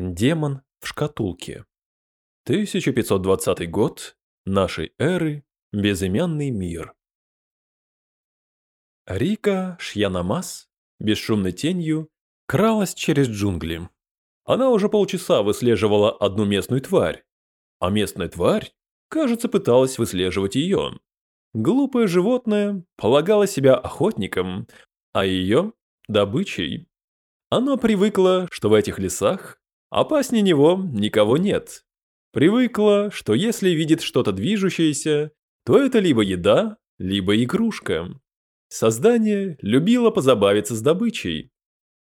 Демон в шкатулке. 1520 год нашей эры. Безымянный мир. Рика Шьянамас бесшумной тенью кралась через джунгли. Она уже полчаса выслеживала одну местную тварь, а местная тварь, кажется, пыталась выслеживать ее. Глупое животное полагало себя охотником, а ее – добычей. Оно привыкло, что в этих лесах опаснее него никого нет. Привыкло, что если видит что-то движущееся, то это либо еда, либо игрушка. Создание любило позабавиться с добычей.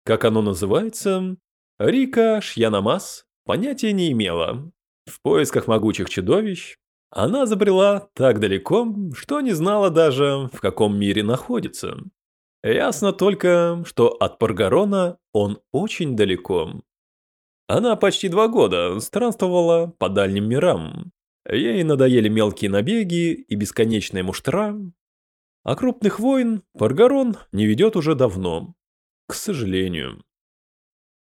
Как оно называется, Рика Шьянамас понятия не имела. В поисках могучих чудовищ она забрела так далеко, что не знала даже, в каком мире находится. Ясно только, что от Паргарона он очень далеко. Она почти два года странствовала по дальним мирам, Ей надоели мелкие набеги и бесконечная муштра. А крупных войн Паргарон не ведет уже давно. К сожалению.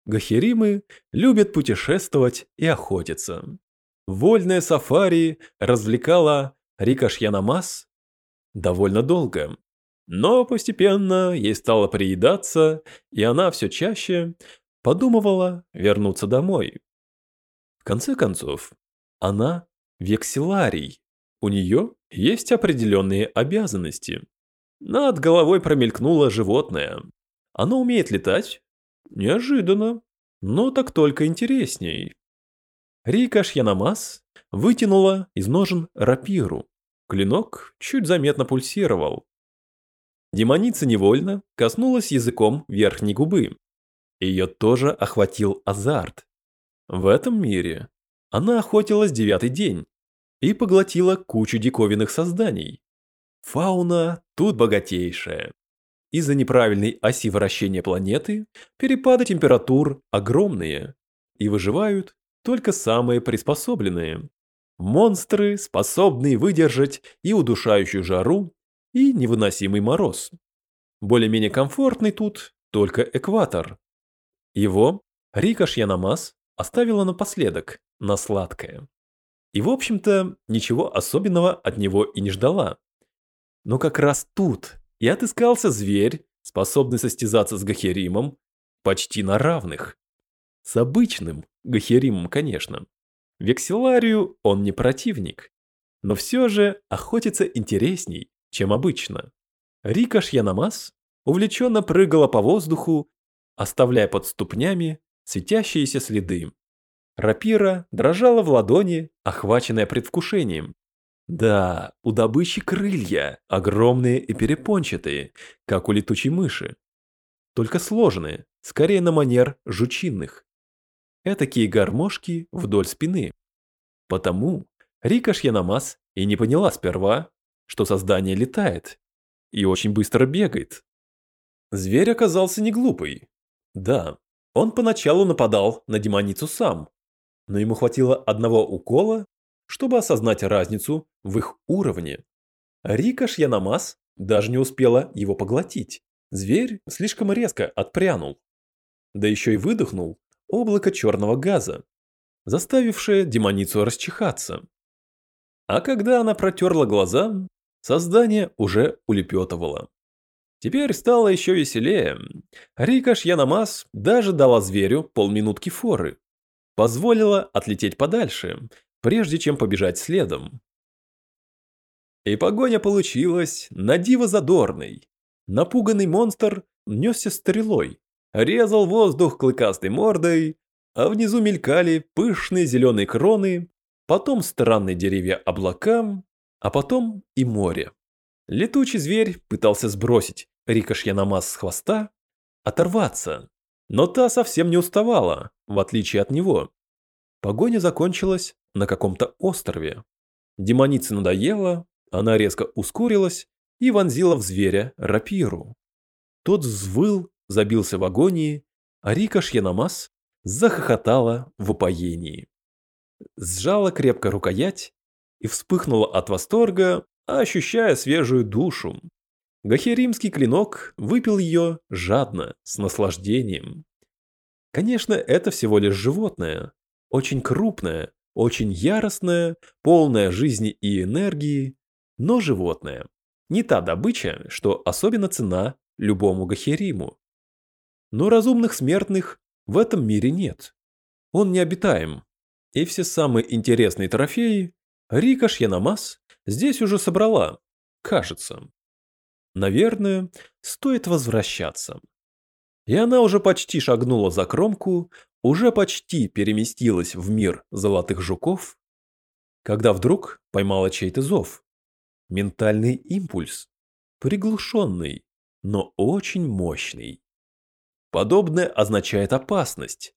Гахеримы любят путешествовать и охотиться. Вольное сафари развлекало Рика Шьянамас довольно долго. Но постепенно ей стало приедаться, и она все чаще подумывала вернуться домой. В конце концов, она векселарий. У нее есть определенные обязанности. Над головой промелькнуло животное. Оно умеет летать? Неожиданно. Но так только интересней. Рика Шьянамас вытянула из ножен рапиру. Клинок чуть заметно пульсировал. Демоница невольно коснулась языком верхней губы. Ее тоже охватил азарт. В этом мире она охотилась девятый день и поглотила кучу диковинных созданий. Фауна тут богатейшая. Из-за неправильной оси вращения планеты перепады температур огромные, и выживают только самые приспособленные. Монстры, способные выдержать и удушающую жару, и невыносимый мороз. Более-менее комфортный тут только экватор. Его Рика Шьянамас оставила напоследок, на сладкое. И, в общем-то, ничего особенного от него и не ждала. Но как раз тут и отыскался зверь, способный состязаться с Гахеримом почти на равных. С обычным Гахеримом, конечно. Векселарию он не противник, но все же охотится интересней, чем обычно. Рика Шьянамас увлеченно прыгала по воздуху, оставляя под ступнями светящиеся следы. Рапира дрожала в ладони, охваченная предвкушением. Да, у добычи крылья, огромные и перепончатые, как у летучей мыши. Только сложные, скорее на манер жучинных. Этакие гармошки вдоль спины. Потому Рика Шьянамас и не поняла сперва, что создание летает и очень быстро бегает. Зверь оказался не глупый. Да, он поначалу нападал на демоницу сам, но ему хватило одного укола, чтобы осознать разницу в их уровне. Рика Шьянамас даже не успела его поглотить. Зверь слишком резко отпрянул. Да еще и выдохнул облако черного газа, заставившее демоницу расчихаться. А когда она протерла глаза, создание уже улепетывало. Теперь стало еще веселее. Рика Шьянамас даже дала зверю полминутки форы позволила отлететь подальше, прежде чем побежать следом. И погоня получилась на диво задорной. Напуганный монстр несся стрелой, резал воздух клыкастой мордой, а внизу мелькали пышные зеленые кроны, потом странные деревья облакам, а потом и море. Летучий зверь пытался сбросить Рикошьянамас с хвоста, оторваться, но та совсем не уставала, в отличие от него. Погоня закончилась на каком-то острове. Демонице надоело, она резко ускорилась и вонзила в зверя рапиру. Тот взвыл, забился в агонии, а Рика Шьянамас захохотала в упоении. Сжала крепко рукоять и вспыхнула от восторга, ощущая свежую душу. Гахеримский клинок выпил ее жадно, с наслаждением. Конечно, это всего лишь животное. Очень крупное, очень яростное, полное жизни и энергии, но животное. Не та добыча, что особенно цена любому гахериму. Но разумных смертных в этом мире нет. Он необитаем. И все самые интересные трофеи Рика Шьянамас здесь уже собрала, кажется. Наверное, стоит возвращаться. И она уже почти шагнула за кромку, уже почти переместилась в мир золотых жуков, когда вдруг поймала чей-то зов. Ментальный импульс, приглушенный, но очень мощный. Подобное означает опасность,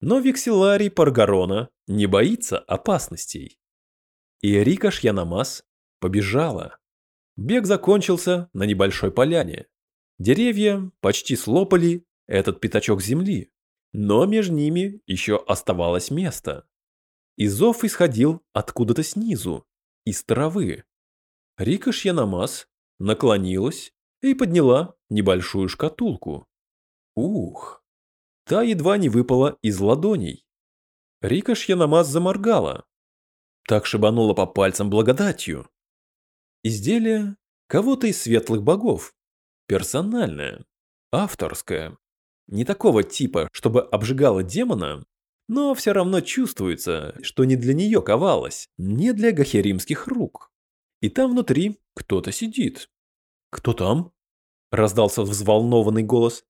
но Викселарий Паргарона не боится опасностей. И Рика Шьянамас побежала. Бег закончился на небольшой поляне. Деревья почти слопали этот пятачок земли, но между ними еще оставалось место. И зов исходил откуда-то снизу, из травы. Рика Шьянамас наклонилась и подняла небольшую шкатулку. Ух! Та едва не выпала из ладоней. Рика Шьянамас заморгала. Так шибанула по пальцам благодатью. Изделие кого-то из светлых богов. Персональное, авторское. Не такого типа, чтобы обжигало демона, но все равно чувствуется, что не для нее ковалось, не для гахеримских рук. И там внутри кто-то сидит. «Кто там?» – раздался взволнованный голос.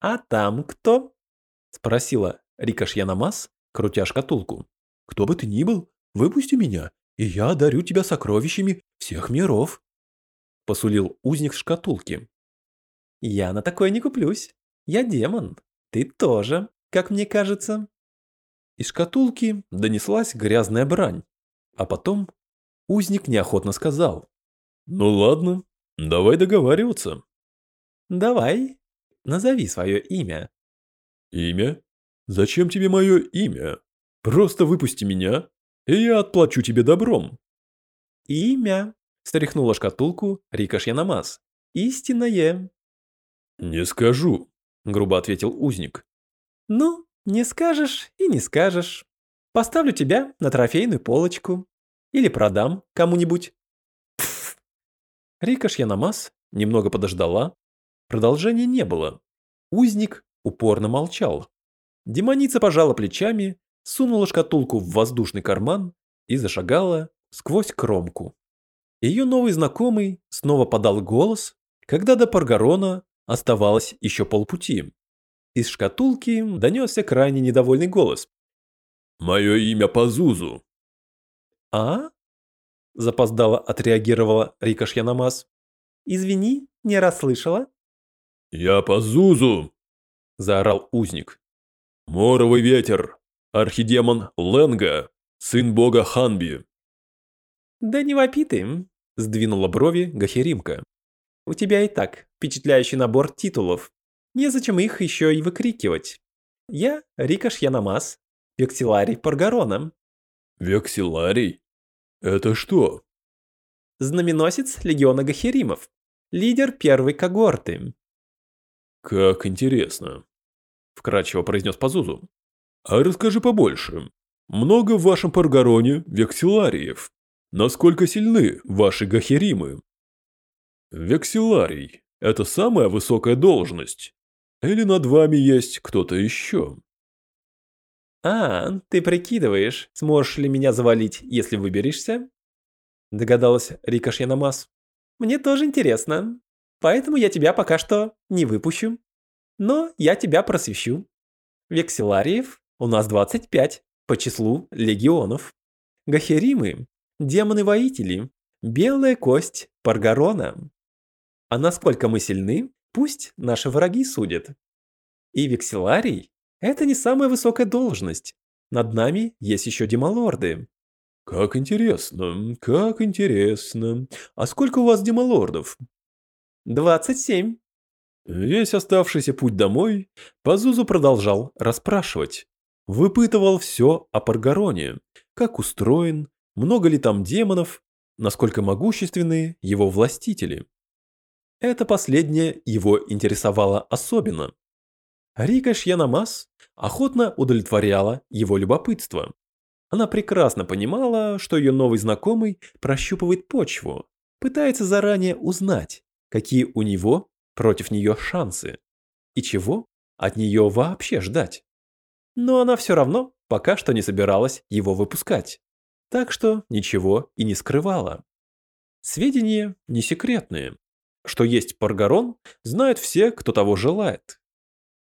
«А там кто?» – спросила Рика Шьянамас, крутя шкатулку. «Кто бы ты ни был, выпусти меня, и я одарю тебя сокровищами всех миров», – посулил узник шкатулки. «Я на такое не куплюсь», я демон. Ты тоже, как мне кажется. Из шкатулки донеслась грязная брань. А потом узник неохотно сказал. Ну ладно, давай договариваться. Давай, назови свое имя. Имя? Зачем тебе мое имя? Просто выпусти меня, и я отплачу тебе добром. Имя, стряхнула шкатулку Рика Шьянамас. Истинное. Не скажу, грубо ответил узник. Ну, не скажешь и не скажешь. Поставлю тебя на трофейную полочку. Или продам кому-нибудь. Рика Шьянамас немного подождала. Продолжения не было. Узник упорно молчал. Демоница пожала плечами, сунула шкатулку в воздушный карман и зашагала сквозь кромку. Ее новый знакомый снова подал голос, когда до Паргарона Оставалось еще полпути. Из шкатулки донесся крайне недовольный голос. «Мое имя Пазузу». «А?» – запоздало отреагировала Рика Шьянамас. «Извини, не расслышала». «Я Пазузу!» – заорал узник. «Моровый ветер, архидемон Ленга, сын бога Ханби». «Да не вопи ты», – сдвинула брови Гахеримка. У тебя и так впечатляющий набор титулов. Незачем их еще и выкрикивать. Я Рика Шьянамас, Векселарий Паргарона. Векселарий? Это что? Знаменосец Легиона Гахеримов. Лидер первой когорты. Как интересно. Вкратчиво произнес Пазузу. А расскажи побольше. Много в вашем Паргароне векселариев. Насколько сильны ваши гахеримы? Векселарий – это самая высокая должность. Или над вами есть кто-то еще? А, ты прикидываешь, сможешь ли меня завалить, если выберешься? Догадалась Рика Шьянамас. Мне тоже интересно. Поэтому я тебя пока что не выпущу. Но я тебя просвещу. Векселариев у нас 25 по числу легионов. Гахеримы – демоны-воители, белая кость Паргарона. А насколько мы сильны, пусть наши враги судят. И векселарий – это не самая высокая должность. Над нами есть еще демалорды. Как интересно, как интересно. А сколько у вас демалордов? 27. Весь оставшийся путь домой Пазузу продолжал расспрашивать. Выпытывал все о Паргароне, как устроен, много ли там демонов, насколько могущественны его властители. Это последнее его интересовало особенно. Рика Шьянамас охотно удовлетворяла его любопытство. Она прекрасно понимала, что ее новый знакомый прощупывает почву, пытается заранее узнать, какие у него против нее шансы и чего от нее вообще ждать. Но она все равно пока что не собиралась его выпускать, так что ничего и не скрывала. Сведения не секретные. Что есть Паргарон, знают все, кто того желает.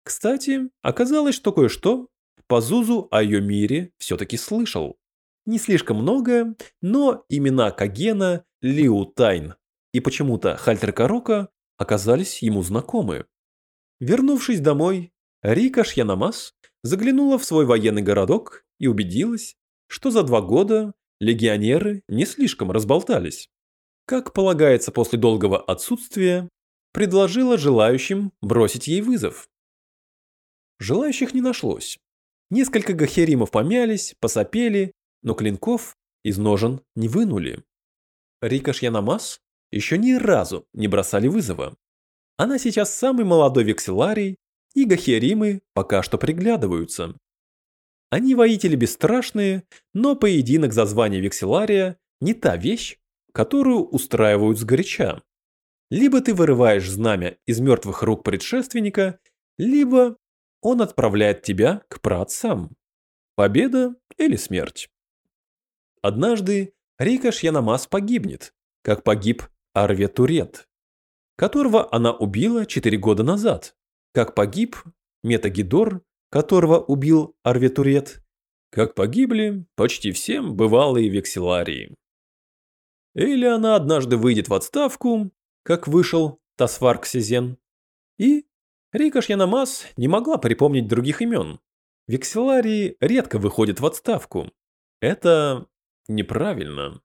Кстати, оказалось, что кое-что Пазузу о ее мире все-таки слышал. Не слишком много, но имена Кагена, Лиу Тайн и почему-то Хальтер Карока оказались ему знакомы. Вернувшись домой, Рика Шьянамас заглянула в свой военный городок и убедилась, что за два года легионеры не слишком разболтались. Как полагается после долгого отсутствия, предложила желающим бросить ей вызов. Желающих не нашлось. Несколько гахеримов помялись, посопели, но клинков из ножен не вынули. Рика Шьянамас еще ни разу не бросали вызова. Она сейчас самый молодой векселарий, и гахеримы пока что приглядываются. Они воители бесстрашные, но поединок за звание векселария не та вещь, которую устраивают сгоряча. Либо ты вырываешь знамя из мертвых рук предшественника, либо он отправляет тебя к праотцам. Победа или смерть. Однажды Рика Шьянамас погибнет, как погиб Арве Турет, которого она убила 4 года назад, как погиб Метагидор, которого убил Арве Турет, как погибли почти всем бывалые векселарии. Или она однажды выйдет в отставку, как вышел Тасварк Сезен, и Рика Шьянамас не могла припомнить других имен. Векселарии редко выходят в отставку. Это неправильно.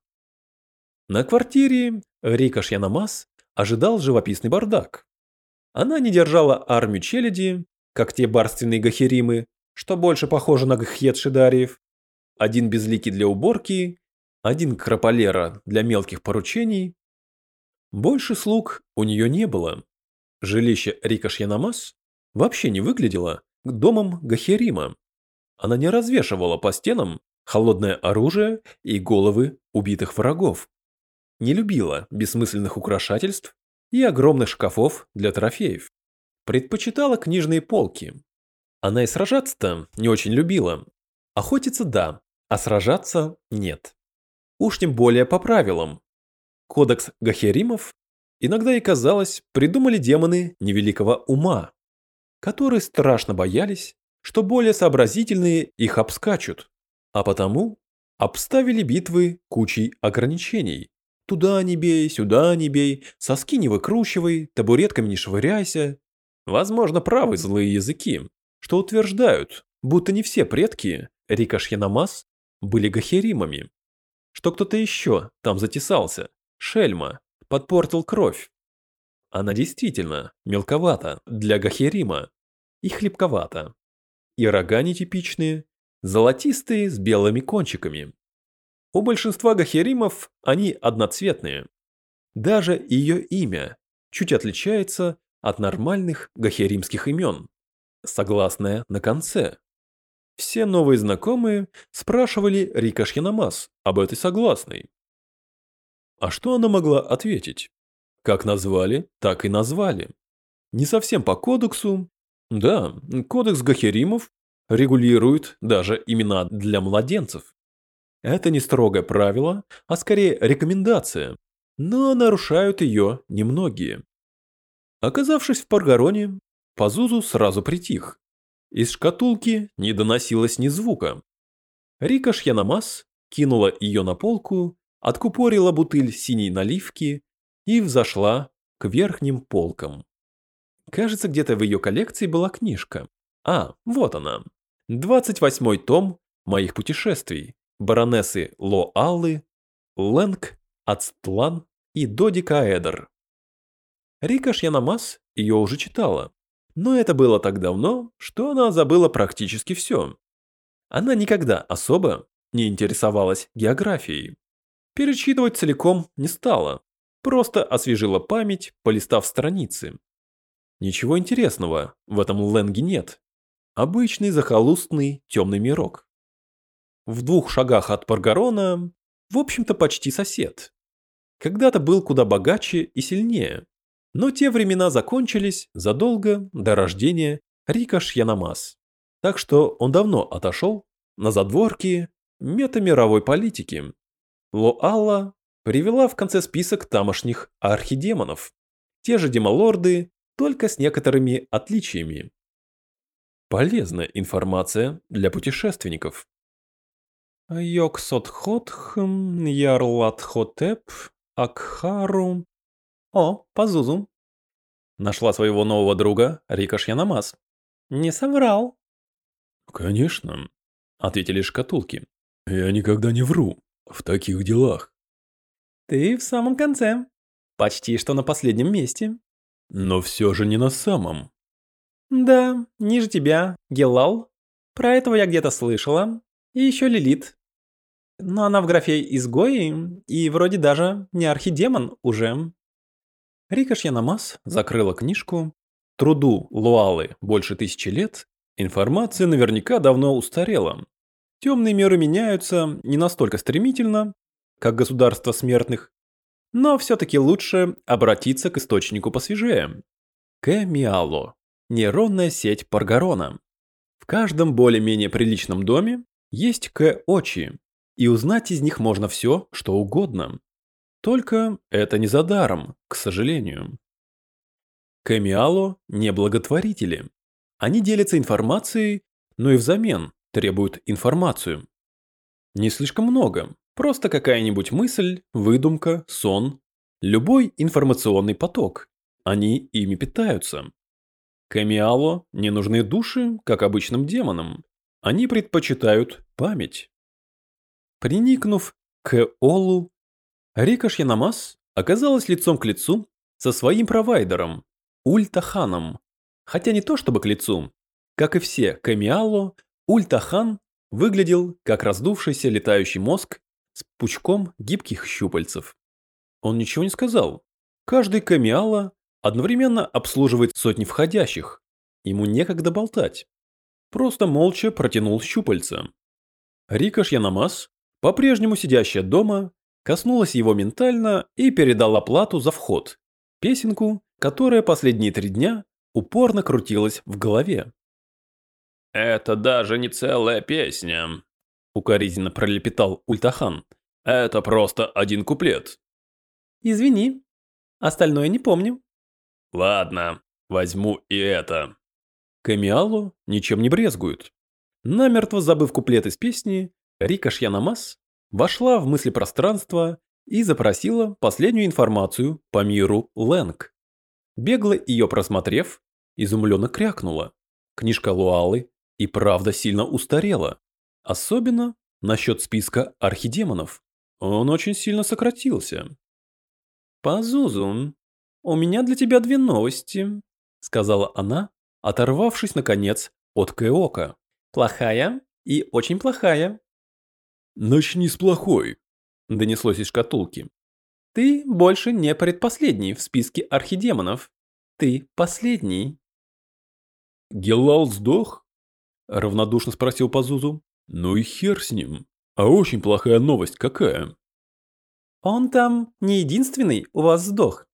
На квартире Рика Шьянамас ожидал живописный бардак. Она не держала армию челяди, как те барственные гахеримы, что больше похоже на гхет шидариев. Один безликий для уборки, один крополера для мелких поручений. Больше слуг у нее не было. Жилище Рика Шьянамас вообще не выглядело домом Гахерима. Она не развешивала по стенам холодное оружие и головы убитых врагов. Не любила бессмысленных украшательств и огромных шкафов для трофеев. Предпочитала книжные полки. Она и сражаться-то не очень любила. Охотиться – да, а сражаться – нет. Уж тем более по правилам. Кодекс Гахеримов Иногда и казалось, придумали демоны невеликого ума, которые страшно боялись, что более сообразительные их обскачут, а потому обставили битвы кучей ограничений. Туда не бей, сюда не бей, соски не выкручивай, табуретками не швыряйся. Возможно, правы злые языки, что утверждают, будто не все предки Рика Шьянамас были гахеримами, что кто-то еще там затесался, шельма, подпортил кровь. Она действительно мелковата для гахерима и хлебковата. И рога нетипичные, золотистые с белыми кончиками. У большинства гахеримов они одноцветные. Даже ее имя чуть отличается от нормальных гахеримских имен, согласное на конце. Все новые знакомые спрашивали Рика Шьянамас об этой согласной. А что она могла ответить? Как назвали, так и назвали. Не совсем по кодексу. Да, кодекс Гахеримов регулирует даже имена для младенцев. Это не строгое правило, а скорее рекомендация, но нарушают ее немногие. Оказавшись в Паргароне, Пазузу сразу притих. Из шкатулки не доносилось ни звука. Рика Шьянамас кинула ее на полку откупорила бутыль синей наливки и взошла к верхним полкам. Кажется, где-то в ее коллекции была книжка. А, вот она. 28-й том моих путешествий. Баронессы Ло-Аллы, Лэнг, Ацтлан и Додика Эдер. Рика Шьянамас ее уже читала, но это было так давно, что она забыла практически все. Она никогда особо не интересовалась географией. Перечитывать целиком не стала, просто освежила память, полистав страницы. Ничего интересного в этом Ленге нет. обычный захолустный темный мирок. В двух шагах от Паргарона, в общем-то, почти сосед. Когда-то был куда богаче и сильнее, но те времена закончились задолго до рождения Рика Шьянамас. Так что он давно отошел на задворки метамировой политики. Лоалла привела в конце список тамошних архидемонов. Те же демолорды, только с некоторыми отличиями. Полезная информация для путешественников. Йоксотхотх, Ярлатхотеп, Акхару. О, Пазузу. Нашла своего нового друга Рика Шьянамас. Не соврал. Конечно, ответили шкатулки. Я никогда не вру в таких делах. Ты в самом конце. Почти что на последнем месте. Но все же не на самом. Да, ниже тебя, Гелал. Про этого я где-то слышала. И еще Лилит. Но она в графе изгои и вроде даже не архидемон уже. Рика Шьянамас закрыла книжку. Труду Луалы больше тысячи лет. Информация наверняка давно устарела. Темные миры меняются не настолько стремительно, как государство смертных, но все-таки лучше обратиться к источнику посвежее. Кэмиало – нейронная сеть Паргарона. В каждом более-менее приличном доме есть К-очи, и узнать из них можно все, что угодно. Только это не за даром, к сожалению. Кэмиало – не благотворители. Они делятся информацией, но и взамен требуют информацию. Не слишком много, просто какая-нибудь мысль, выдумка, сон, любой информационный поток. Они ими питаются. Камиало не нужны души, как обычным демонам. Они предпочитают память. Приникнув к Олу, Рика Шьянамас оказалась лицом к лицу со своим провайдером, Ультаханом. Хотя не то чтобы к лицу. Как и все Камиало, Ультахан выглядел как раздувшийся летающий мозг с пучком гибких щупальцев. Он ничего не сказал. Каждый камиала одновременно обслуживает сотни входящих. Ему некогда болтать. Просто молча протянул щупальца. Рика Шьянамас, по-прежнему сидящая дома, коснулась его ментально и передала плату за вход. Песенку, которая последние три дня упорно крутилась в голове. «Это даже не целая песня», — укоризненно пролепетал Ультахан. «Это просто один куплет». «Извини, остальное не помню». «Ладно, возьму и это». Камиалу ничем не брезгуют. Намертво забыв куплет из песни, Рика Шьянамас вошла в мысли пространства и запросила последнюю информацию по миру Лэнг. Бегло ее просмотрев, изумленно крякнула. Книжка Луалы и правда сильно устарела. Особенно насчет списка архидемонов. Он очень сильно сократился. «Пазузун, у меня для тебя две новости», — сказала она, оторвавшись, наконец, от Кэока. «Плохая и очень плохая». «Начни с плохой», — донеслось из шкатулки. «Ты больше не предпоследний в списке архидемонов. Ты последний». «Гелал сдох?» Равнодушно спросил Пазузу. Ну и хер с ним. А очень плохая новость какая? Он там не единственный у вас сдох.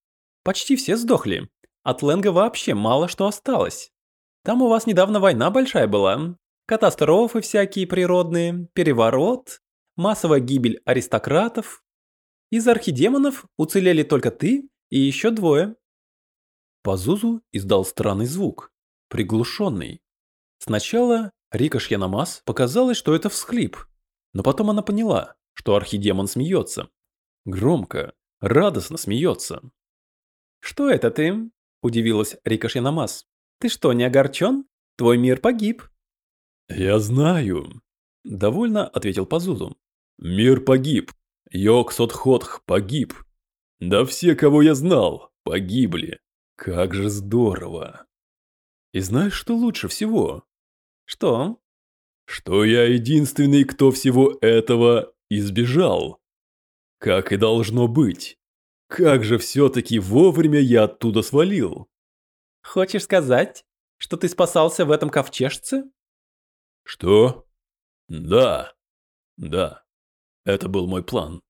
Почти все сдохли. От Ленга вообще мало что осталось. Там у вас недавно война большая была. Катастрофы всякие природные, переворот, массовая гибель аристократов. Из архидемонов уцелели только ты и еще двое. Пазузу издал странный звук, приглушенный, Сначала Рика Шьянамас показалось, что это всхлип, но потом она поняла, что архидемон смеется. Громко, радостно смеется. «Что это ты?» – удивилась Рика Шьянамас. «Ты что, не огорчен? Твой мир погиб». «Я знаю», – довольно ответил Пазузу. «Мир погиб. Йоксотходх погиб. Да все, кого я знал, погибли. Как же здорово!» И знаешь, что лучше всего? Что? Что я единственный, кто всего этого избежал. Как и должно быть. Как же все-таки вовремя я оттуда свалил. Хочешь сказать, что ты спасался в этом ковчежце? Что? Да. Да. Это был мой план.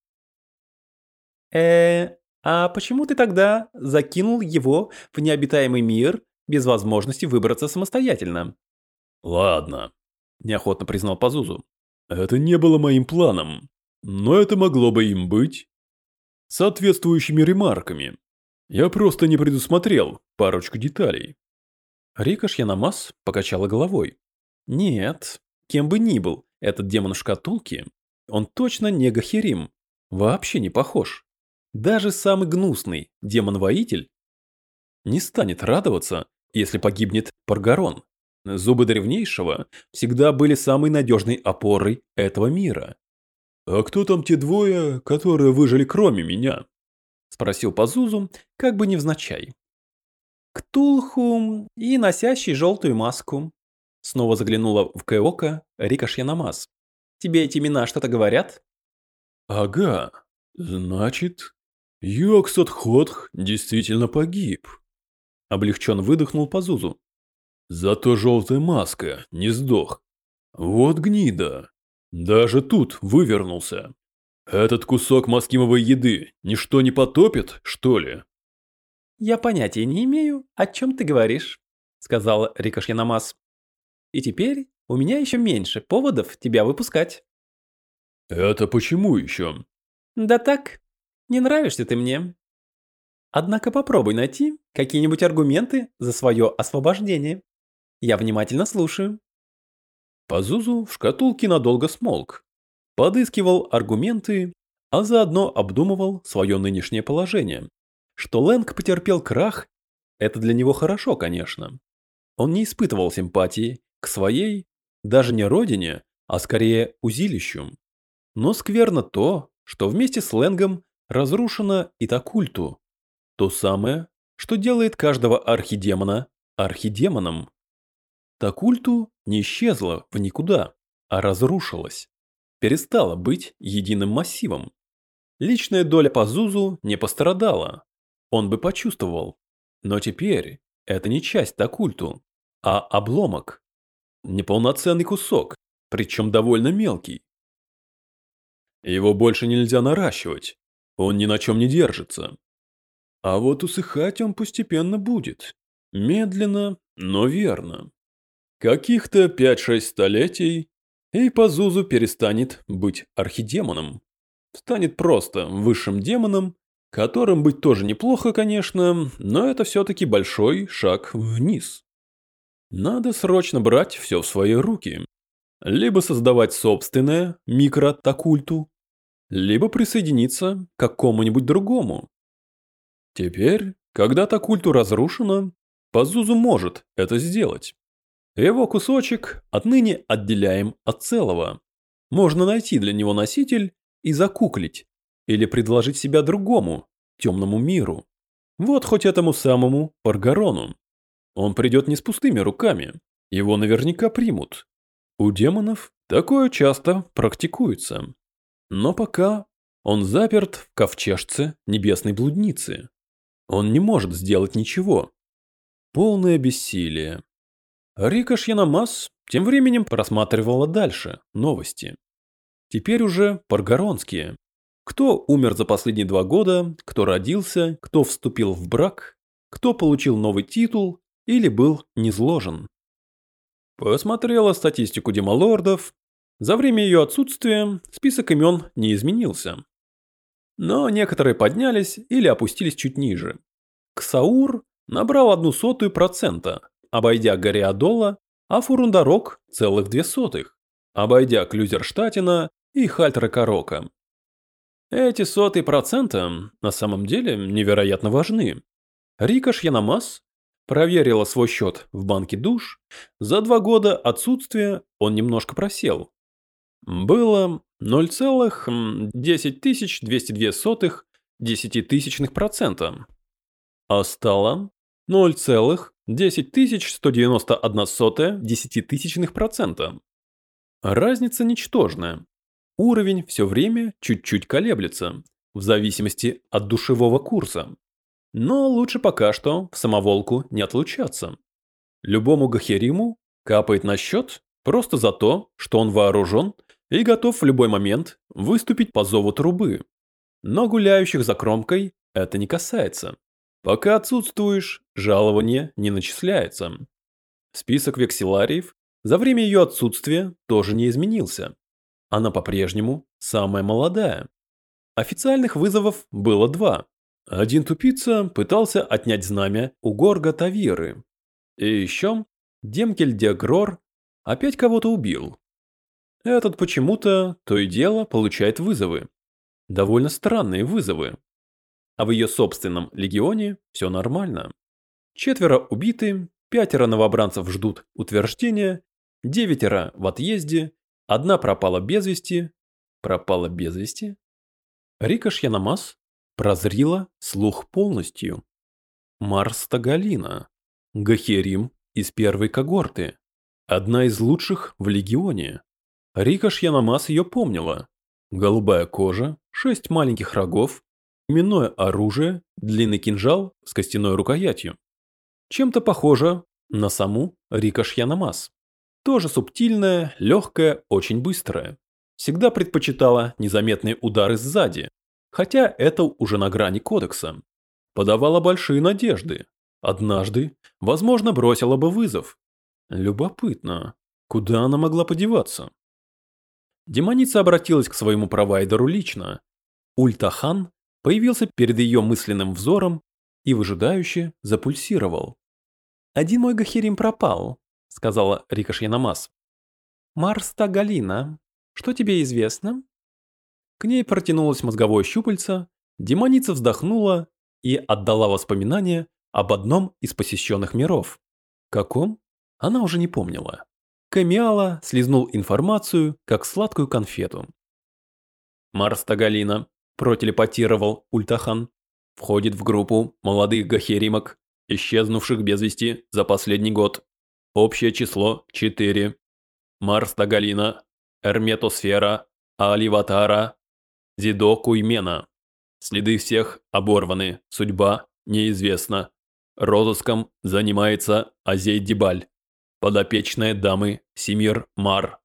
э а почему ты тогда закинул его в необитаемый мир без возможности выбраться самостоятельно? Ладно, неохотно признал Пазузу. Это не было моим планом, но это могло бы им быть соответствующими ремарками. Я просто не предусмотрел парочку деталей. Рика Шьянамас покачала головой. Нет, кем бы ни был этот демон в шкатулке, он точно не Гахерим. Вообще не похож. Даже самый гнусный демон-воитель не станет радоваться, если погибнет Паргарон. Зубы древнейшего всегда были самой надежной опорой этого мира. «А кто там те двое, которые выжили кроме меня?» – спросил Пазузу, как бы невзначай. «Ктулху и носящий желтую маску», – снова заглянула в Кэока Рика Шьянамас. «Тебе эти имена что-то говорят?» «Ага, значит, Йоксотходх действительно погиб». Облегченно выдохнул Пазузу. Зато желтая маска не сдох. Вот гнида. Даже тут вывернулся. Этот кусок маскимовой еды ничто не потопит, что ли? Я понятия не имею, о чем ты говоришь, сказала Рикаш Янамас. И теперь у меня еще меньше поводов тебя выпускать. Это почему еще? Да так, не нравишься ты мне. Однако попробуй найти какие-нибудь аргументы за свое освобождение. Я внимательно слушаю. Пазузу в шкатулке надолго смолк. Подыскивал аргументы, а заодно обдумывал свое нынешнее положение. Что Лэнг потерпел крах, это для него хорошо, конечно. Он не испытывал симпатии к своей, даже не родине, а скорее узилищу. Но скверно то, что вместе с Лэнгом разрушено и Такульту. То самое, что делает каждого архидемона архидемоном. Такульту не исчезла в никуда, а разрушилась. Перестала быть единым массивом. Личная доля Пазузу не пострадала. Он бы почувствовал. Но теперь это не часть Такульту, а обломок. Неполноценный кусок, причем довольно мелкий. Его больше нельзя наращивать. Он ни на чем не держится. А вот усыхать он постепенно будет. Медленно, но верно. Каких-то 5-6 столетий, и Пазузу перестанет быть архидемоном. Станет просто высшим демоном, которым быть тоже неплохо, конечно, но это все-таки большой шаг вниз. Надо срочно брать все в свои руки. Либо создавать собственное микротакульту, либо присоединиться к какому-нибудь другому. Теперь, когда такульту разрушена, Пазузу может это сделать. Его кусочек отныне отделяем от целого. Можно найти для него носитель и закуклить, или предложить себя другому, темному миру. Вот хоть этому самому Паргарону. Он придет не с пустыми руками, его наверняка примут. У демонов такое часто практикуется. Но пока он заперт в ковчежце небесной блудницы. Он не может сделать ничего. Полное бессилие. Рика Шьянамас тем временем просматривала дальше новости. Теперь уже паргоронские. Кто умер за последние два года, кто родился, кто вступил в брак, кто получил новый титул или был низложен. Посмотрела статистику демалордов. За время ее отсутствия список имен не изменился. Но некоторые поднялись или опустились чуть ниже. Ксаур набрал одну сотую процента, обойдя Гориадола, а Фурундарок – целых две сотых, обойдя Клюзерштатина и Хальтера Карока. Эти сотые процента на самом деле невероятно важны. Рика Шьянамас проверила свой счет в банке душ, за два года отсутствия он немножко просел. Было 0,10202 десятитысячных процента, а стало 0,10191 десятитысячных процента. Разница ничтожная. Уровень все время чуть-чуть колеблется, в зависимости от душевого курса. Но лучше пока что в самоволку не отлучаться. любому Гахериму капает на счет просто за то, что он вооружен и готов в любой момент выступить по зову трубы. Но гуляющих за кромкой это не касается. Пока отсутствуешь, жалование не начисляется. Список векселариев за время ее отсутствия тоже не изменился. Она по-прежнему самая молодая. Официальных вызовов было два. Один тупица пытался отнять знамя у Горга Тавиры. И еще Демкель Дегрор опять кого-то убил. Этот почему-то то и дело получает вызовы. Довольно странные вызовы. А в ее собственном легионе все нормально. Четверо убиты, пятеро новобранцев ждут утверждения, девятеро в отъезде, одна пропала без вести. Пропала без вести? Рика Шьянамас прозрила слух полностью. Марс Тагалина, Гахерим из первой когорты, одна из лучших в легионе. Рика Шьянамас ее помнила. Голубая кожа, шесть маленьких рогов, именное оружие, длинный кинжал с костяной рукоятью. Чем-то похоже на саму Рика Шьянамас. Тоже субтильная, легкая, очень быстрая. Всегда предпочитала незаметные удары сзади, хотя это уже на грани кодекса. Подавала большие надежды. Однажды, возможно, бросила бы вызов. Любопытно, куда она могла подеваться? Демоница обратилась к своему провайдеру лично. Ультахан появился перед ее мысленным взором и выжидающе запульсировал. «Один мой Гахирим пропал», — сказала Рика Шьянамас. «Марста Галина, что тебе известно?» К ней протянулось мозговое щупальце, демоница вздохнула и отдала воспоминания об одном из посещенных миров. Каком? Она уже не помнила. Камиала слизнул информацию, как сладкую конфету. Марс Тагалина протелепатировал Ультахан, входит в группу молодых гахеримок, исчезнувших без вести за последний год. Общее число 4. Марс Тагалина, Эрметосфера, Аливатара, Зидо Куймена. Следы всех оборваны, судьба неизвестна. Розыском занимается Азей Дебаль, подопечная дамы Симир Мар.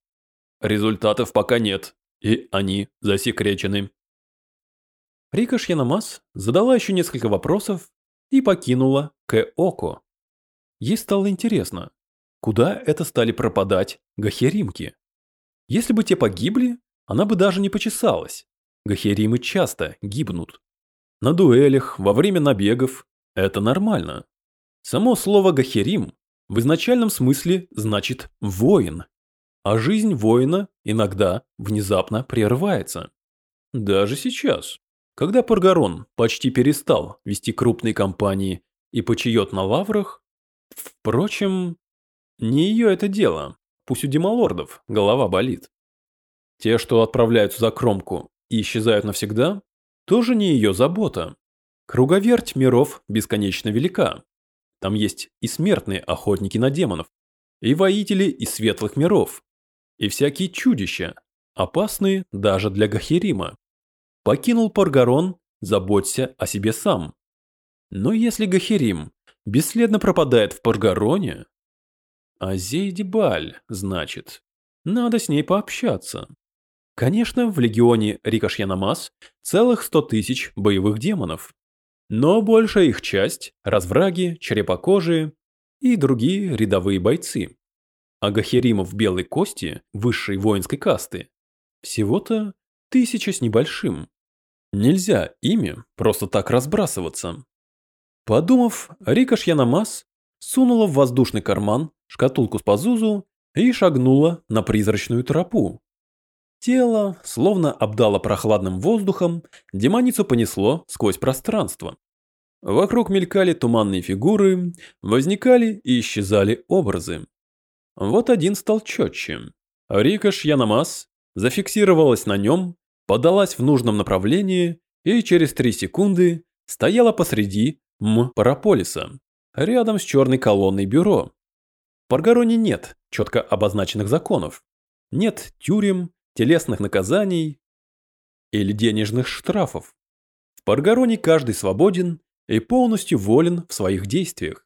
Результатов пока нет, и они засекречены. Рика Шьянамас задала еще несколько вопросов и покинула Кэоко. Ей стало интересно, куда это стали пропадать гахеримки. Если бы те погибли, она бы даже не почесалась. Гахеримы часто гибнут. На дуэлях, во время набегов – это нормально. Само слово «гахерим» в изначальном смысле значит «воин», а жизнь воина иногда внезапно прерывается. Даже сейчас, когда Паргарон почти перестал вести крупные кампании и почиет на лаврах, впрочем, не ее это дело, пусть у демалордов голова болит. Те, что отправляются за кромку и исчезают навсегда, тоже не ее забота. Круговерть миров бесконечно велика. Там есть и смертные охотники на демонов, и воители из светлых миров, и всякие чудища, опасные даже для Гахирима. Покинул Паргарон, заботься о себе сам. Но если Гахирим бесследно пропадает в Паргароне... Азей Дебаль, значит, надо с ней пообщаться. Конечно, в легионе Рикошьянамас целых сто тысяч боевых демонов. Но большая их часть – развраги, черепокожие и другие рядовые бойцы. А Гахеримов белой кости высшей воинской касты всего-то тысяча с небольшим. Нельзя ими просто так разбрасываться. Подумав, Рикош Янамас сунула в воздушный карман шкатулку с пазузу и шагнула на призрачную тропу, Тело словно обдало прохладным воздухом, демоницу понесло сквозь пространство. Вокруг мелькали туманные фигуры, возникали и исчезали образы. Вот один стал четче. Рикош Янамас зафиксировалась на нем, подалась в нужном направлении и через три секунды стояла посреди М-Параполиса, рядом с черной колонной бюро. В Паргароне нет четко обозначенных законов. Нет тюрем, телесных наказаний или денежных штрафов. В Паргароне каждый свободен и полностью волен в своих действиях.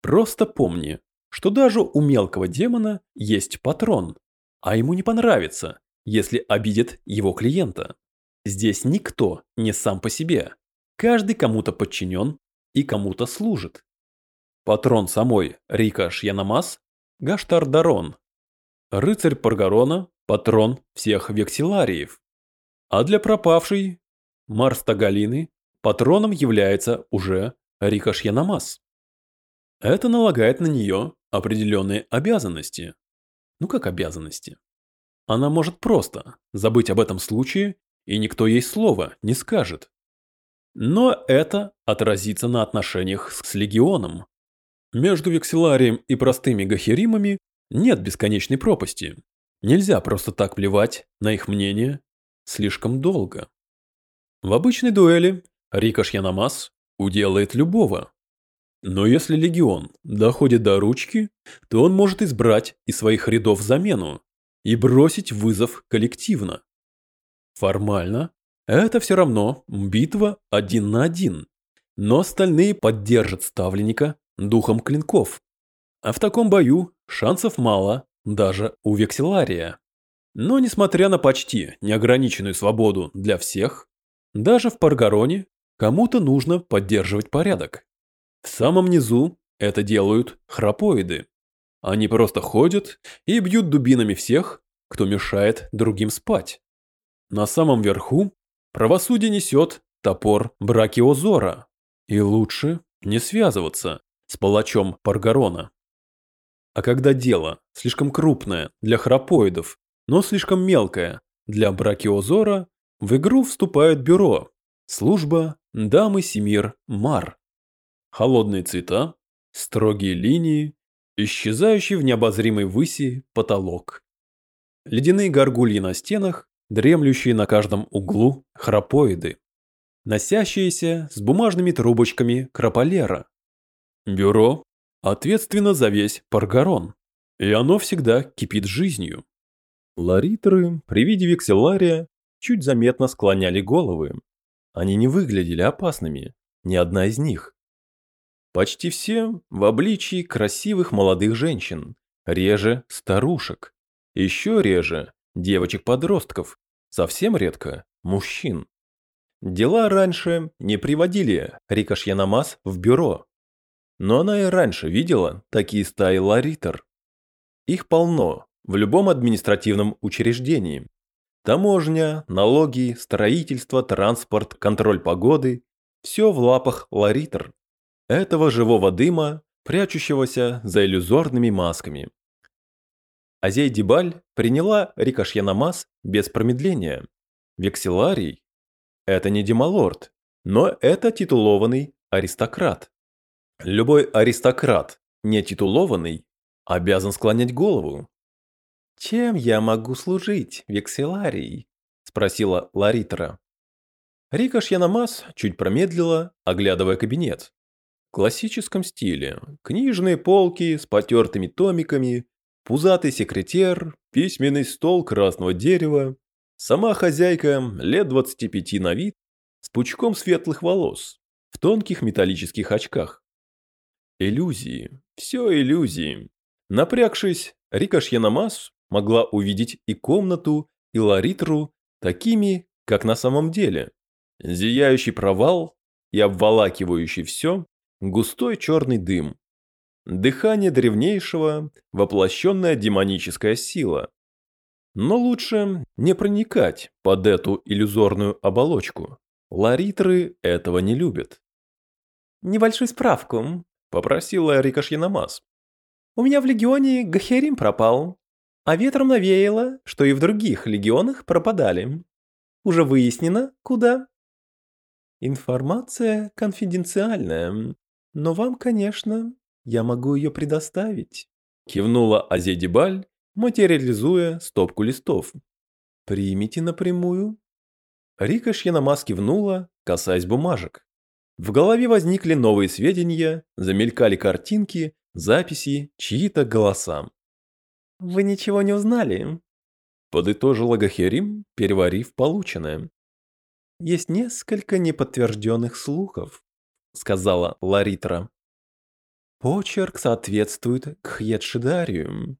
Просто помни, что даже у мелкого демона есть патрон, а ему не понравится, если обидит его клиента. Здесь никто не сам по себе. Каждый кому-то подчинен и кому-то служит. Патрон самой Рика Шьянамас – Гаштардарон. Рыцарь Паргарона – патрон всех векселариев. А для пропавшей Марстагалины патроном является уже Рика Шьянамас. Это налагает на нее определенные обязанности. Ну как обязанности? Она может просто забыть об этом случае, и никто ей слова не скажет. Но это отразится на отношениях с легионом. Между векселарием и простыми гахеримами нет бесконечной пропасти. Нельзя просто так плевать на их мнение слишком долго. В обычной дуэли Рикаш Янамас уделает любого. Но если легион доходит до ручки, то он может избрать из своих рядов замену и бросить вызов коллективно. Формально это все равно битва один на один, но остальные поддержат ставленника духом клинков. А в таком бою шансов мало даже у Векселария. Но несмотря на почти неограниченную свободу для всех, даже в Паргароне кому-то нужно поддерживать порядок. В самом низу это делают храпоиды. Они просто ходят и бьют дубинами всех, кто мешает другим спать. На самом верху правосудие несет топор Бракиозора, и лучше не связываться с палачом Паргарона. А когда дело слишком крупное для храпоидов, но слишком мелкое для Бракиозора, в игру вступает бюро, служба дамы Семир Мар. Холодные цвета, строгие линии, исчезающий в необозримой выси потолок. Ледяные горгульи на стенах, дремлющие на каждом углу храпоиды, носящиеся с бумажными трубочками краполера. Бюро ответственно за весь Паргарон, и оно всегда кипит жизнью. Ларитры при виде векселария чуть заметно склоняли головы. Они не выглядели опасными, ни одна из них. Почти все в обличии красивых молодых женщин, реже старушек, еще реже девочек-подростков, совсем редко мужчин. Дела раньше не приводили Рикошьянамас в бюро, но она и раньше видела такие стаи ларитер. Их полно в любом административном учреждении. Таможня, налоги, строительство, транспорт, контроль погоды – все в лапах ларитер этого живого дыма, прячущегося за иллюзорными масками. Азей Дибаль приняла Рикошьянамас без промедления. Векселарий – это не демалорд, но это титулованный аристократ. Любой аристократ, не титулованный, обязан склонять голову. «Чем я могу служить, Векселарий?» – спросила Ларитера. Рикош Янамас чуть промедлила, оглядывая кабинет классическом стиле. Книжные полки с потертыми томиками, пузатый секретер, письменный стол красного дерева, сама хозяйка лет 25 на вид, с пучком светлых волос, в тонких металлических очках. Иллюзии, все иллюзии. Напрягшись, Рика Шьянамас могла увидеть и комнату, и Ларитру такими, как на самом деле. Зияющий провал и обволакивающий все, густой черный дым. Дыхание древнейшего, воплощенная демоническая сила. Но лучше не проникать под эту иллюзорную оболочку. Ларитры этого не любят. «Небольшую справку», — попросила Рикаш Янамас. «У меня в легионе Гахерим пропал, а ветром навеяло, что и в других легионах пропадали. Уже выяснено, куда?» «Информация конфиденциальная. Но вам, конечно, я могу ее предоставить. Кивнула Азедибаль, материализуя стопку листов. Примите напрямую. Рика Шьянамас кивнула, касаясь бумажек. В голове возникли новые сведения, замелькали картинки, записи, чьи-то голоса. «Вы ничего не узнали?» Подытожила Гахерим, переварив полученное. «Есть несколько неподтвержденных слухов сказала Ларитра. Почерк соответствует Кхьедшидарию.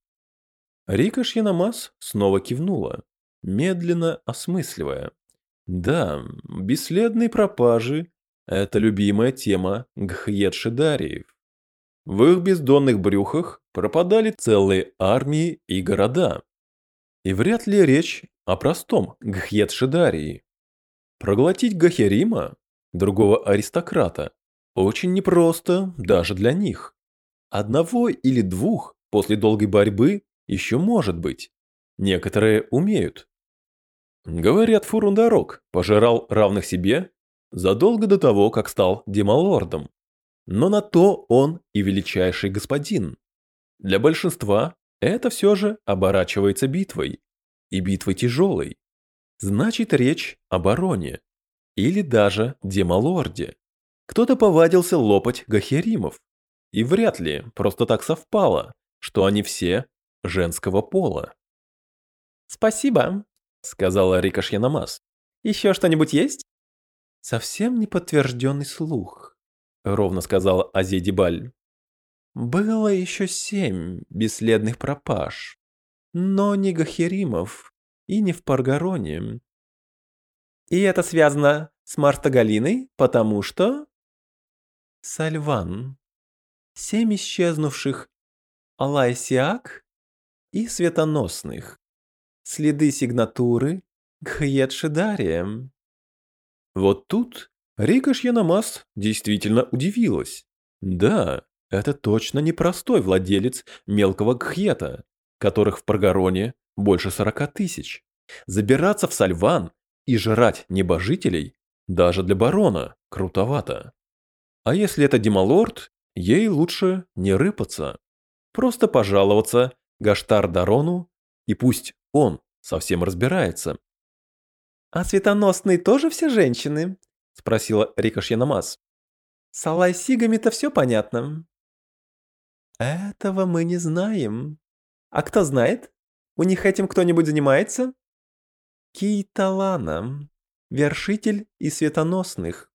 Рика Шьянамас снова кивнула, медленно осмысливая. Да, бесследные пропажи – это любимая тема Гхьедшидариев. В их бездонных брюхах пропадали целые армии и города. И вряд ли речь о простом Гхьедшидарии. Проглотить Гахерима, другого аристократа, очень непросто даже для них. Одного или двух после долгой борьбы еще может быть. Некоторые умеют. Говорят, Фурундарок пожирал равных себе задолго до того, как стал демалордом. Но на то он и величайший господин. Для большинства это все же оборачивается битвой. И битвой тяжелой. Значит, речь о бароне. Или даже демалорде. Кто-то повадился лопать гахеримов. И вряд ли просто так совпало, что они все женского пола. «Спасибо», — сказала Рика Шьянамас. «Еще что-нибудь есть?» «Совсем неподтвержденный слух», — ровно сказала Азедибаль. «Было еще семь бесследных пропаж, но не Гахеримов и не в Паргароне». «И это связано с Марстагалиной, потому что...» «Сальван. Семь исчезнувших Алайсиак и светоносных. Следы сигнатуры Гхьедшидарием. Вот тут Рика Шьянамас действительно удивилась. Да, это точно не простой владелец мелкого гхьета, которых в Паргароне больше сорока тысяч. Забираться в Сальван и жрать небожителей даже для барона крутовато. А если это Демалорд, ей лучше не рыпаться. Просто пожаловаться Гаштар Дарону, и пусть он совсем разбирается. «А светоносные тоже все женщины?» – спросила Рика Шьянамас. «С Алайсигами-то все понятно». «Этого мы не знаем». «А кто знает? У них этим кто-нибудь занимается?» Кейталана, вершитель и светоносных.